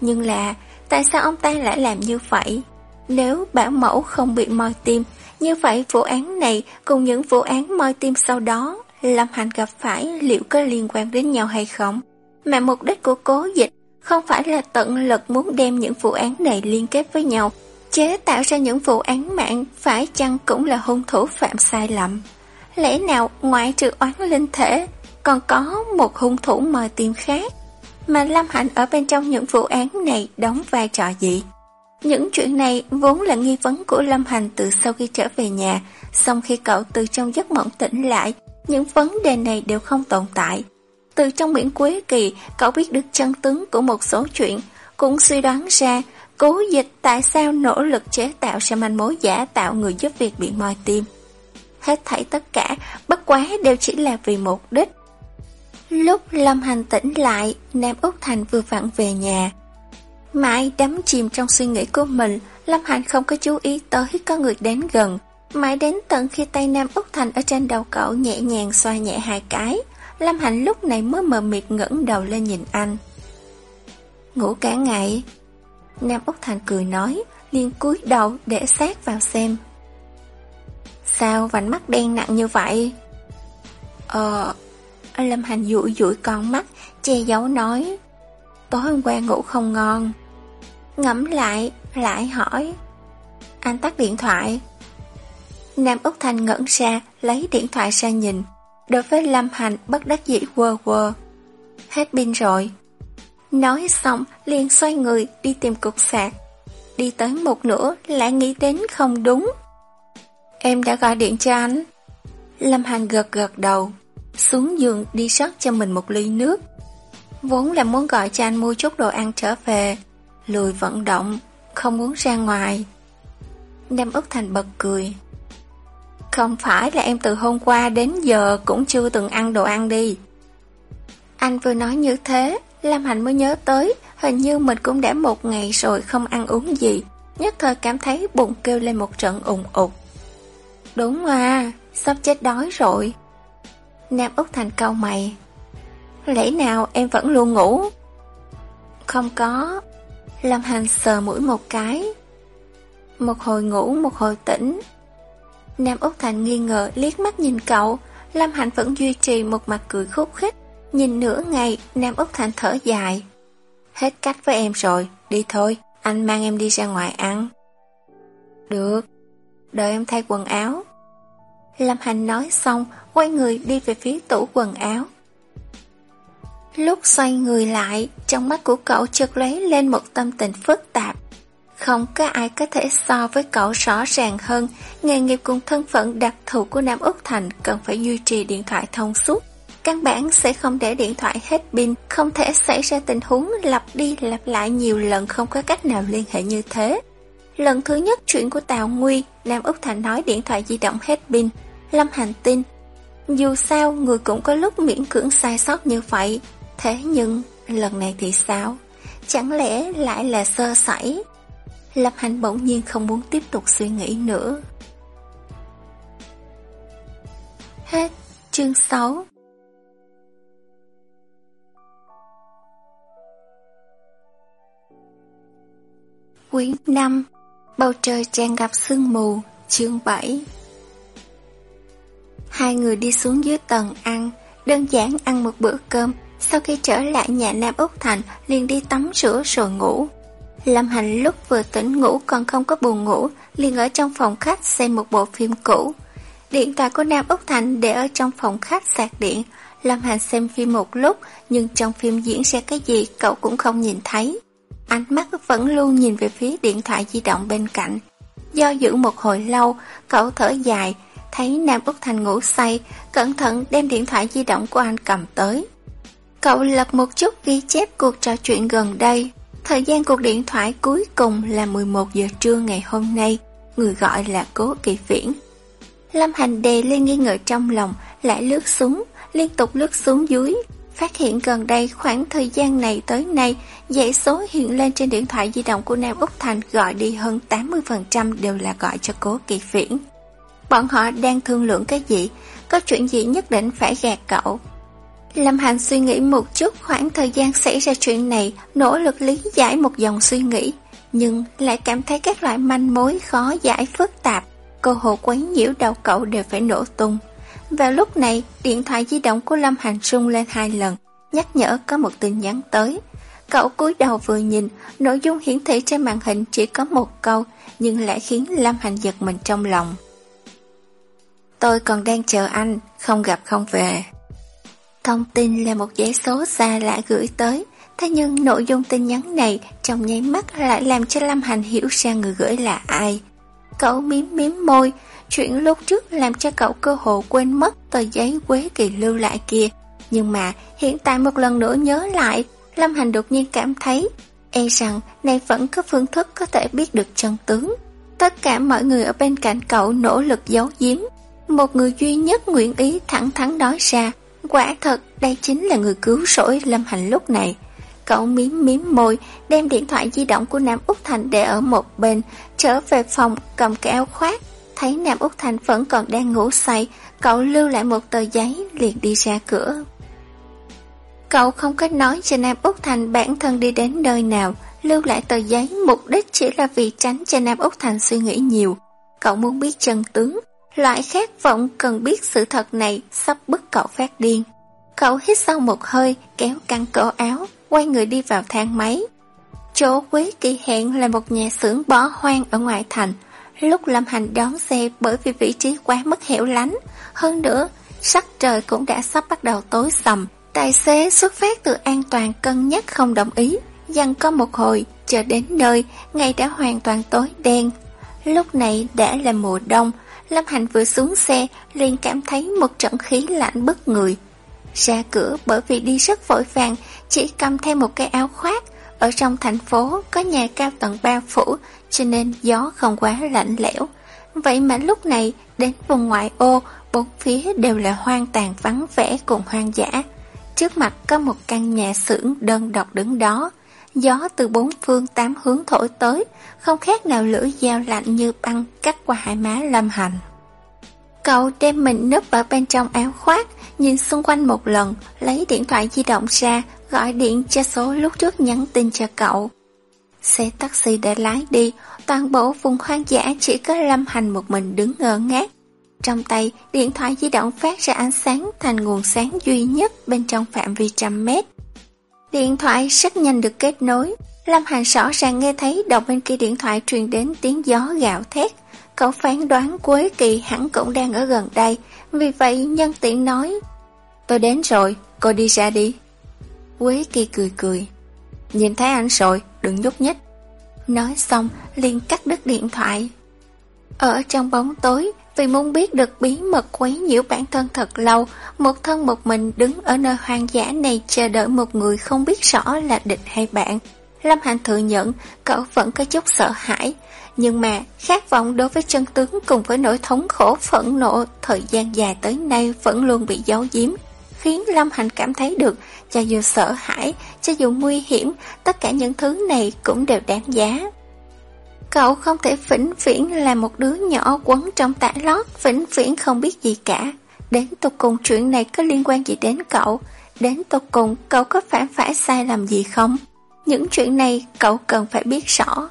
Nhưng là tại sao ông ta lại làm như vậy? Nếu bảo mẫu không bị moi tim, như vậy vụ án này cùng những vụ án moi tim sau đó, Lâm Hành gặp phải liệu có liên quan đến nhau hay không? Mà mục đích của cố dịch không phải là tận lực muốn đem những vụ án này liên kết với nhau, chế tạo ra những vụ án mạng phải chăng cũng là hung thủ phạm sai lầm. Lẽ nào ngoại trừ oán linh thể, còn có một hung thủ mời tìm khác? Mà Lâm Hạnh ở bên trong những vụ án này đóng vai trò gì? Những chuyện này vốn là nghi vấn của Lâm Hành từ sau khi trở về nhà, xong khi cậu từ trong giấc mộng tỉnh lại, những vấn đề này đều không tồn tại. Từ trong biển Quế Kỳ, cậu biết được chân tướng của một số chuyện, cũng suy đoán ra cố dịch tại sao nỗ lực chế tạo ra manh mối giả tạo người giúp việc bị moi tim. Hết thảy tất cả, bất quá đều chỉ là vì mục đích. Lúc Lâm Hành tỉnh lại, Nam Úc Thành vừa vặn về nhà. Mãi đắm chìm trong suy nghĩ của mình, Lâm Hành không có chú ý tới có người đến gần. Mãi đến tận khi tay Nam Úc Thành ở trên đầu cậu nhẹ nhàng xoa nhẹ hai cái, Lâm Hạnh lúc này mới mờ mịt ngẩng đầu lên nhìn anh. Ngủ cả ngày. Nam Úc Thành cười nói, liền cúi đầu để sát vào xem. Sao vành mắt đen nặng như vậy? Ờ, Lâm Hành dụi dụi con mắt, che giấu nói. Tối hôm qua ngủ không ngon. Ngẫm lại, lại hỏi. Anh tắt điện thoại. Nam Úc thanh ngẩn ra, lấy điện thoại ra nhìn. Đối với Lâm Hành bất đắc dĩ quơ quơ. Hết pin rồi. Nói xong, liền xoay người đi tìm cục sạc. Đi tới một nửa lại nghĩ đến không đúng. Em đã gọi điện cho anh. Lâm Hành gật gật đầu, xuống giường đi rót cho mình một ly nước. Vốn là muốn gọi cho anh mua chút đồ ăn trở về, lười vận động, không muốn ra ngoài. Nam Úc Thành bật cười. Không phải là em từ hôm qua đến giờ cũng chưa từng ăn đồ ăn đi. Anh vừa nói như thế, Lam Hạnh mới nhớ tới, hình như mình cũng đã một ngày rồi không ăn uống gì, nhất thời cảm thấy bụng kêu lên một trận ủng ục. Đúng à, sắp chết đói rồi. Nam Úc Thành cau mày. Lẽ nào em vẫn luôn ngủ? Không có. Lâm Hành sờ mũi một cái. Một hồi ngủ, một hồi tỉnh. Nam Úc Thành nghi ngờ liếc mắt nhìn cậu, Lâm Hạnh vẫn duy trì một mặt cười khúc khích. Nhìn nửa ngày, Nam Úc Thành thở dài. Hết cách với em rồi, đi thôi, anh mang em đi ra ngoài ăn. Được, đợi em thay quần áo. Lâm hạnh nói xong, quay người đi về phía tủ quần áo. Lúc xoay người lại, trong mắt của cậu chợt lấy lên một tâm tình phức tạp. Không có ai có thể so với cậu rõ ràng hơn, nghề nghiệp cùng thân phận đặc thù của Nam Úc Thành cần phải duy trì điện thoại thông suốt. Căn bản sẽ không để điện thoại hết pin, không thể xảy ra tình huống lặp đi lặp lại nhiều lần không có cách nào liên hệ như thế. Lần thứ nhất chuyện của Tào Nguy, Nam Úc Thành nói điện thoại di động hết pin, Lâm Hành tin. Dù sao, người cũng có lúc miễn cưỡng sai sót như vậy, thế nhưng lần này thì sao? Chẳng lẽ lại là sơ sẩy? Lập Hành bỗng nhiên không muốn tiếp tục suy nghĩ nữa. Hết chương 6 Quyển 5 Bầu trời tràn gặp sương mù, Chương 7 Hai người đi xuống dưới tầng ăn, Đơn giản ăn một bữa cơm, Sau khi trở lại nhà Nam Úc Thành liền đi tắm rửa rồi ngủ. Lâm Hành lúc vừa tỉnh ngủ còn không có buồn ngủ, liền ở trong phòng khách xem một bộ phim cũ. Điện thoại của Nam Úc Thành để ở trong phòng khách sạc điện. Lâm Hành xem phim một lúc, nhưng trong phim diễn ra cái gì cậu cũng không nhìn thấy. Ánh mắt vẫn luôn nhìn về phía điện thoại di động bên cạnh. Do dự một hồi lâu, cậu thở dài, thấy Nam Úc Thành ngủ say, cẩn thận đem điện thoại di động của anh cầm tới. Cậu lật một chút ghi chép cuộc trò chuyện gần đây, Thời gian cuộc điện thoại cuối cùng là 11 giờ trưa ngày hôm nay, người gọi là Cố Kỳ Viễn. Lâm Hành đề lên nghi ngờ trong lòng, lại lướt xuống, liên tục lướt xuống dưới. Phát hiện gần đây khoảng thời gian này tới nay, dãy số hiện lên trên điện thoại di động của Nam Úc Thành gọi đi hơn 80% đều là gọi cho Cố Kỳ Viễn. Bọn họ đang thương lượng cái gì, có chuyện gì nhất định phải gạt cậu. Lâm Hành suy nghĩ một chút khoảng thời gian xảy ra chuyện này, nỗ lực lý giải một dòng suy nghĩ, nhưng lại cảm thấy các loại manh mối khó giải phức tạp, cơ hồ quấy nhiễu đầu cậu đều phải nổ tung. Vào lúc này, điện thoại di động của Lâm Hành rung lên hai lần, nhắc nhở có một tin nhắn tới. Cậu cúi đầu vừa nhìn, nội dung hiển thị trên màn hình chỉ có một câu, nhưng lại khiến Lâm Hành giật mình trong lòng. Tôi còn đang chờ anh, không gặp không về. Thông tin là một dãy số xa lạ gửi tới, thế nhưng nội dung tin nhắn này trong nháy mắt lại làm cho Lâm Hành hiểu ra người gửi là ai. Cậu miếm miếm môi, chuyện lúc trước làm cho cậu cơ hồ quên mất tờ giấy quế kỳ lưu lại kia. Nhưng mà hiện tại một lần nữa nhớ lại, Lâm Hành đột nhiên cảm thấy e rằng này vẫn có phương thức có thể biết được chân tướng. Tất cả mọi người ở bên cạnh cậu nỗ lực giấu giếm. Một người duy nhất nguyện ý thẳng thắn nói ra Quả thật, đây chính là người cứu rỗi Lâm Hành lúc này. Cậu miếm miếm môi, đem điện thoại di động của Nam Úc Thành để ở một bên, trở về phòng cầm cái áo khoác. Thấy Nam Úc Thành vẫn còn đang ngủ say, cậu lưu lại một tờ giấy liền đi ra cửa. Cậu không có nói cho Nam Úc Thành bản thân đi đến nơi nào, lưu lại tờ giấy mục đích chỉ là vì tránh cho Nam Úc Thành suy nghĩ nhiều. Cậu muốn biết chân tướng, Loại khát vọng cần biết sự thật này sắp bức cậu phát điên. Cậu hít sâu một hơi, kéo căng cổ áo, quay người đi vào thang máy. Chỗ Quế Kỳ hẹn là một nhà xưởng bỏ hoang ở ngoại thành. Lúc Lâm Hành đón xe bởi vì vị trí quá mất hẻo lánh. Hơn nữa, sắc trời cũng đã sắp bắt đầu tối sầm. Tài xế xuất phát từ an toàn cân nhắc không đồng ý. Dần có một hồi, chờ đến nơi, ngày đã hoàn toàn tối đen. Lúc này đã là mùa đông, Lâm Hành vừa xuống xe liền cảm thấy một trận khí lạnh bức người. Ra cửa bởi vì đi rất vội vàng, chỉ cầm thêm một cái áo khoác. Ở trong thành phố có nhà cao tầng ba phủ, cho nên gió không quá lạnh lẽo. Vậy mà lúc này, đến vùng ngoại ô, bốn phía đều là hoang tàn vắng vẻ cùng hoang dã. Trước mặt có một căn nhà xưởng đơn độc đứng đó. Gió từ bốn phương tám hướng thổi tới, không khác nào lưỡi dao lạnh như băng cắt qua hai má lâm hành. Cậu đem mình nấp ở bên trong áo khoác, nhìn xung quanh một lần, lấy điện thoại di động ra, gọi điện cho số lúc trước nhắn tin cho cậu. Xe taxi đã lái đi, toàn bộ vùng hoang dã chỉ có lâm hành một mình đứng ngơ ngác, Trong tay, điện thoại di động phát ra ánh sáng thành nguồn sáng duy nhất bên trong phạm vi trăm mét. Điện thoại rất nhanh được kết nối. Lâm Hành rõ ràng nghe thấy đầu bên kia điện thoại truyền đến tiếng gió gạo thét. Cậu phán đoán Quế Kỳ hẳn cũng đang ở gần đây, vì vậy nhân tiện nói Tôi đến rồi, cô đi ra đi. Quế Kỳ cười cười. Nhìn thấy anh rồi, đừng nhúc nhích. Nói xong, liền cắt đứt điện thoại. Ở trong bóng tối, vì muốn biết được bí mật quấy nhiễu bản thân thật lâu, một thân một mình đứng ở nơi hoang dã này chờ đợi một người không biết rõ là địch hay bạn. Lâm Hành thừa nhận cậu vẫn có chút sợ hãi, nhưng mà khát vọng đối với chân tướng cùng với nỗi thống khổ phẫn nộ thời gian dài tới nay vẫn luôn bị giấu giếm, khiến Lâm Hành cảm thấy được cho dù sợ hãi, cho dù nguy hiểm, tất cả những thứ này cũng đều đáng giá. Cậu không thể vĩnh viễn là một đứa nhỏ quấn trong tả lót, vĩnh viễn không biết gì cả. Đến tục cùng chuyện này có liên quan gì đến cậu? Đến tục cùng cậu có phản phải sai làm gì không? Những chuyện này cậu cần phải biết rõ.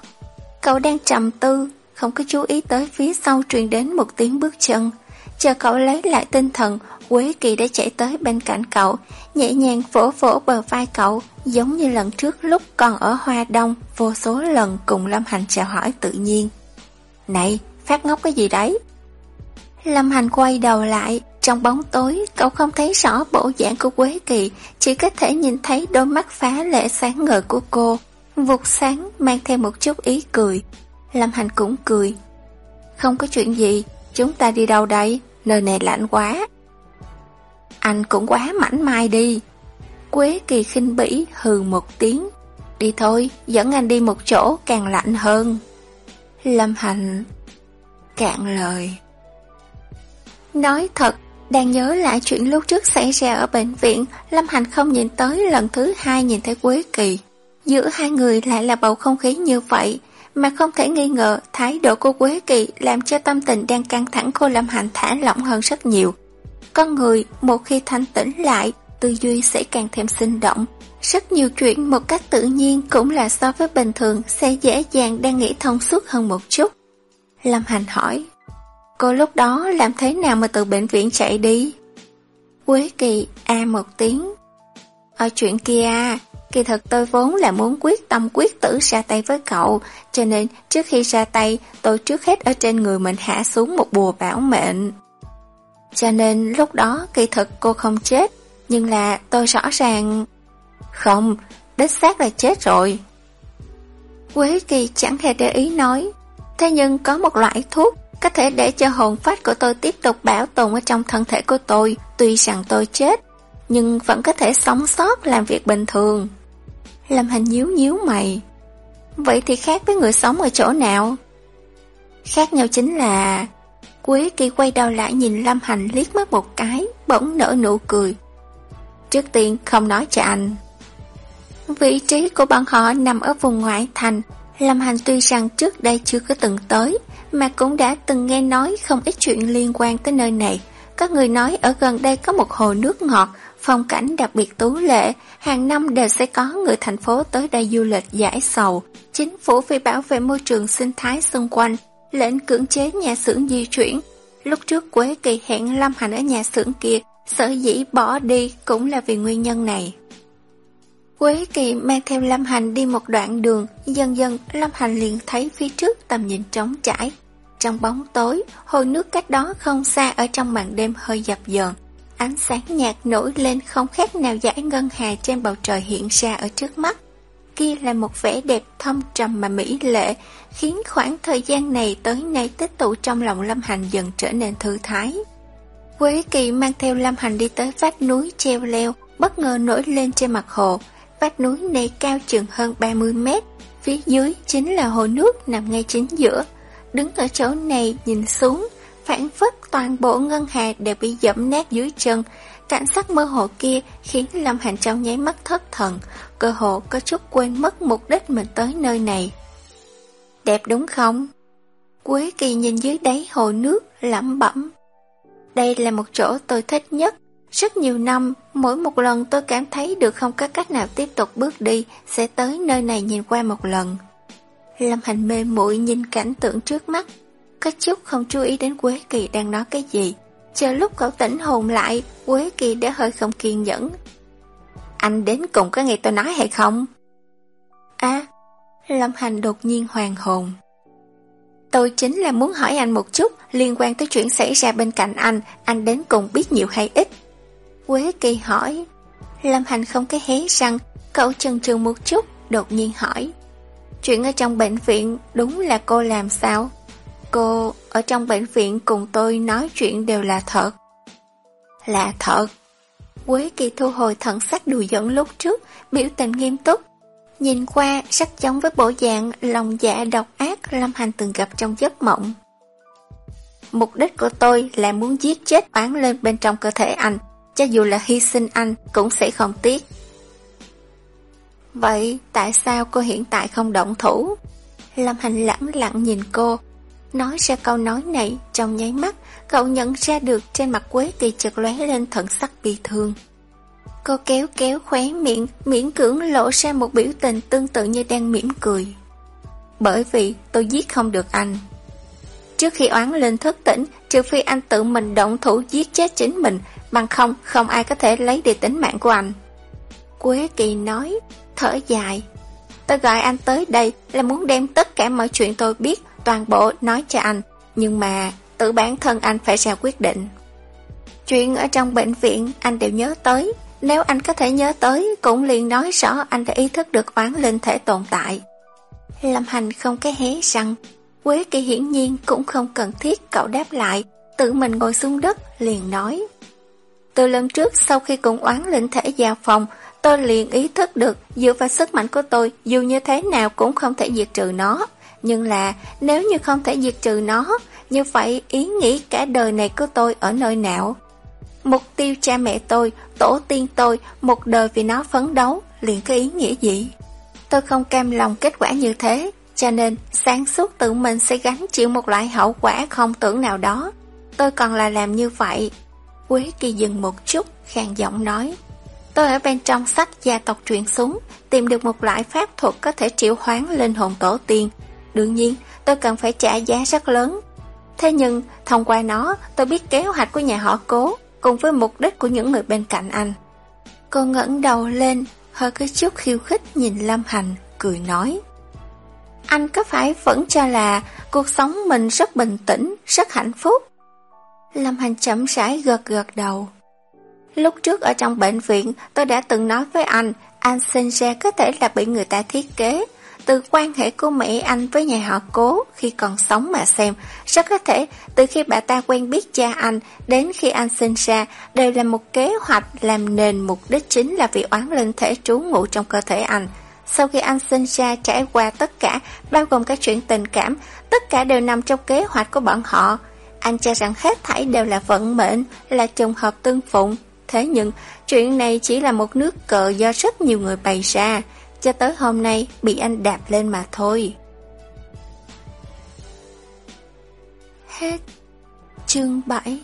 Cậu đang trầm tư, không có chú ý tới phía sau truyền đến một tiếng bước chân. Chờ cậu lấy lại tinh thần, Quế Kỳ đã chạy tới bên cạnh cậu, nhẹ nhàng vỗ vỗ bờ vai cậu, giống như lần trước lúc còn ở Hoa Đông, vô số lần cùng Lâm Hành chào hỏi tự nhiên. Này, phát ngốc cái gì đấy? Lâm Hành quay đầu lại, trong bóng tối, cậu không thấy rõ bộ dạng của Quế Kỳ, chỉ có thể nhìn thấy đôi mắt phá lệ sáng ngời của cô. Vụt sáng mang theo một chút ý cười. Lâm Hành cũng cười. Không có chuyện gì, chúng ta đi đâu đây? Nơi này lạnh quá. Anh cũng quá mảnh mai đi. Quế Kỳ khinh bỉ hừ một tiếng. Đi thôi, dẫn anh đi một chỗ càng lạnh hơn. Lâm Hành cạn lời. Nói thật, đang nhớ lại chuyện lúc trước xảy ra ở bệnh viện, Lâm Hành không nhìn tới lần thứ hai nhìn thấy Quế Kỳ. Giữa hai người lại là bầu không khí như vậy, mà không thể nghi ngờ thái độ của Quế Kỳ làm cho tâm tình đang căng thẳng cô Lâm Hành thả lỏng hơn rất nhiều. Con người một khi thanh tĩnh lại, tư duy sẽ càng thêm sinh động. Rất nhiều chuyện một cách tự nhiên cũng là so với bình thường sẽ dễ dàng đang nghĩ thông suốt hơn một chút. Lâm Hành hỏi, cô lúc đó làm thế nào mà từ bệnh viện chạy đi? Quế Kỳ a một tiếng. Ở chuyện kia, à, kỳ thật tôi vốn là muốn quyết tâm quyết tử ra tay với cậu, cho nên trước khi ra tay, tôi trước hết ở trên người mình hạ xuống một bùa bảo mệnh. Cho nên lúc đó kỳ thực cô không chết, nhưng là tôi rõ ràng... Không, đích xác là chết rồi. Quế Kỳ chẳng hề để ý nói, thế nhưng có một loại thuốc có thể để cho hồn phách của tôi tiếp tục bảo tồn ở trong thân thể của tôi, tuy rằng tôi chết, nhưng vẫn có thể sống sót làm việc bình thường. Lâm Hành nhíu nhíu mày. Vậy thì khác với người sống ở chỗ nào? Khác nhau chính là Quế kỳ quay đầu lại nhìn Lâm Hành liếc mắt một cái, bỗng nở nụ cười. Trước tiên không nói cho anh. Vị trí của bọn họ nằm ở vùng ngoại thành. Lâm Hành tuy rằng trước đây chưa có từng tới, mà cũng đã từng nghe nói không ít chuyện liên quan tới nơi này. Có người nói ở gần đây có một hồ nước ngọt, phong cảnh đặc biệt tú lệ, hàng năm đều sẽ có người thành phố tới đây du lịch giải sầu. Chính phủ vì bảo vệ môi trường sinh thái xung quanh, lệnh cưỡng chế nhà xưởng di chuyển. Lúc trước Quế Kỳ hẹn Lâm Hành ở nhà xưởng kia, sở dĩ bỏ đi cũng là vì nguyên nhân này. Quế Kỳ mang theo Lâm Hành đi một đoạn đường, dần dần Lâm Hành liền thấy phía trước tầm nhìn trống trải. Trong bóng tối, hồ nước cách đó không xa ở trong màn đêm hơi dập dờn. Ánh sáng nhạt nổi lên không khác nào giải ngân hà trên bầu trời hiện ra ở trước mắt kia là một vẻ đẹp thâm trầm mà mỹ lệ, khiến khoảng thời gian này tới nay tích tụ trong lòng Lâm Hành dần trở nên thư thái. Quế Kỳ mang theo Lâm Hành đi tới vách núi treo leo, bất ngờ nổi lên trên mặt hồ. Vách núi này cao chừng hơn 30 mét, phía dưới chính là hồ nước nằm ngay chính giữa. Đứng ở chỗ này nhìn xuống, phản phất toàn bộ ngân hà đều bị dẫm nát dưới chân, Cảnh sắc mơ hồ kia khiến Lâm Hành trong nháy mắt thất thần, cơ hồ có chút quên mất mục đích mình tới nơi này. Đẹp đúng không? Quế kỳ nhìn dưới đáy hồ nước, lẩm bẩm. Đây là một chỗ tôi thích nhất. Rất nhiều năm, mỗi một lần tôi cảm thấy được không có cách nào tiếp tục bước đi, sẽ tới nơi này nhìn qua một lần. Lâm Hành mê muội nhìn cảnh tượng trước mắt. có chút không chú ý đến Quế Kỳ đang nói cái gì. Chờ lúc cậu tỉnh hồn lại, Quế Kỳ đã hơi không kiên nhẫn. Anh đến cùng có nghe tôi nói hay không? À, Lâm Hành đột nhiên hoàng hồn. Tôi chính là muốn hỏi anh một chút liên quan tới chuyện xảy ra bên cạnh anh, anh đến cùng biết nhiều hay ít. Quế Kỳ hỏi. Lâm Hành không cái hé răng, cậu chần chừ một chút, đột nhiên hỏi. Chuyện ở trong bệnh viện đúng là cô làm sao? Cô ở trong bệnh viện cùng tôi nói chuyện đều là thật. Là thật. Quế Kỳ thu hồi thần sắc đùa dẫn lúc trước, biểu tình nghiêm túc. Nhìn qua sắc giống với bộ dạng lòng dạ độc ác Lâm Hành từng gặp trong giấc mộng. Mục đích của tôi là muốn giết chết oán lên bên trong cơ thể anh, cho dù là hy sinh anh cũng sẽ không tiếc. Vậy tại sao cô hiện tại không động thủ? Lâm Hành lẳng lặng nhìn cô, nói ra câu nói này trong nháy mắt, cậu nhận ra được trên mặt Quế Kỳ chợt lóe lên thần sắc bị thương. Cô kéo kéo khóe miệng, miễn cưỡng lộ ra một biểu tình tương tự như đang mỉm cười. Bởi vì tôi giết không được anh. Trước khi oán lên thức tỉnh, trừ phi anh tự mình động thủ giết chết chính mình, bằng không, không ai có thể lấy đi tính mạng của anh. Quế Kỳ nói, thở dài. Tôi gọi anh tới đây là muốn đem tất cả mọi chuyện tôi biết, toàn bộ nói cho anh. Nhưng mà, tự bản thân anh phải ra quyết định. Chuyện ở trong bệnh viện anh đều nhớ tới, nếu anh có thể nhớ tới, cũng liền nói rõ anh đã ý thức được oán linh thể tồn tại. Lâm Hành không cái hé răng, Quế Kỳ hiển nhiên cũng không cần thiết cậu đáp lại, tự mình ngồi xuống đất, liền nói. Từ lần trước sau khi cùng oán linh thể vào phòng, tôi liền ý thức được dựa vào sức mạnh của tôi dù như thế nào cũng không thể diệt trừ nó. Nhưng là nếu như không thể diệt trừ nó, như vậy ý nghĩ cả đời này của tôi ở nơi nào? Mục tiêu cha mẹ tôi, tổ tiên tôi, một đời vì nó phấn đấu, liền có ý nghĩa gì? Tôi không cam lòng kết quả như thế, cho nên sáng suốt tự mình sẽ gánh chịu một loại hậu quả không tưởng nào đó. Tôi còn là làm như vậy. Quế kỳ dừng một chút, khàn giọng nói. Tôi ở bên trong sách gia tộc truyền súng tìm được một loại pháp thuật có thể triệu hoán linh hồn tổ tiên. Đương nhiên, tôi cần phải trả giá rất lớn. Thế nhưng, thông qua nó, tôi biết kế hoạch của nhà họ cố, cùng với mục đích của những người bên cạnh anh. Cô ngẩng đầu lên, hơi có chút khiêu khích nhìn Lâm Hành, cười nói. Anh có phải vẫn cho là cuộc sống mình rất bình tĩnh, rất hạnh phúc? Lâm Hành chậm rãi gật gật đầu. Lúc trước ở trong bệnh viện, tôi đã từng nói với anh, anh sinh ra có thể là bị người ta thiết kế, từ quan hệ của Mỹ anh với nhà họ cố khi còn sống mà xem, rất có thể từ khi bà ta quen biết cha anh đến khi anh sinh ra đều là một kế hoạch làm nền mục đích chính là vì oán linh thể trú ngụ trong cơ thể anh. Sau khi anh sinh ra trải qua tất cả, bao gồm các chuyện tình cảm, tất cả đều nằm trong kế hoạch của bọn họ. Anh cho rằng hết thảy đều là vận mệnh, là trùng hợp tương phụng. Thế nhưng, chuyện này chỉ là một nước cờ do rất nhiều người bày ra cho tới hôm nay bị anh đạp lên mà thôi. Hết chương 7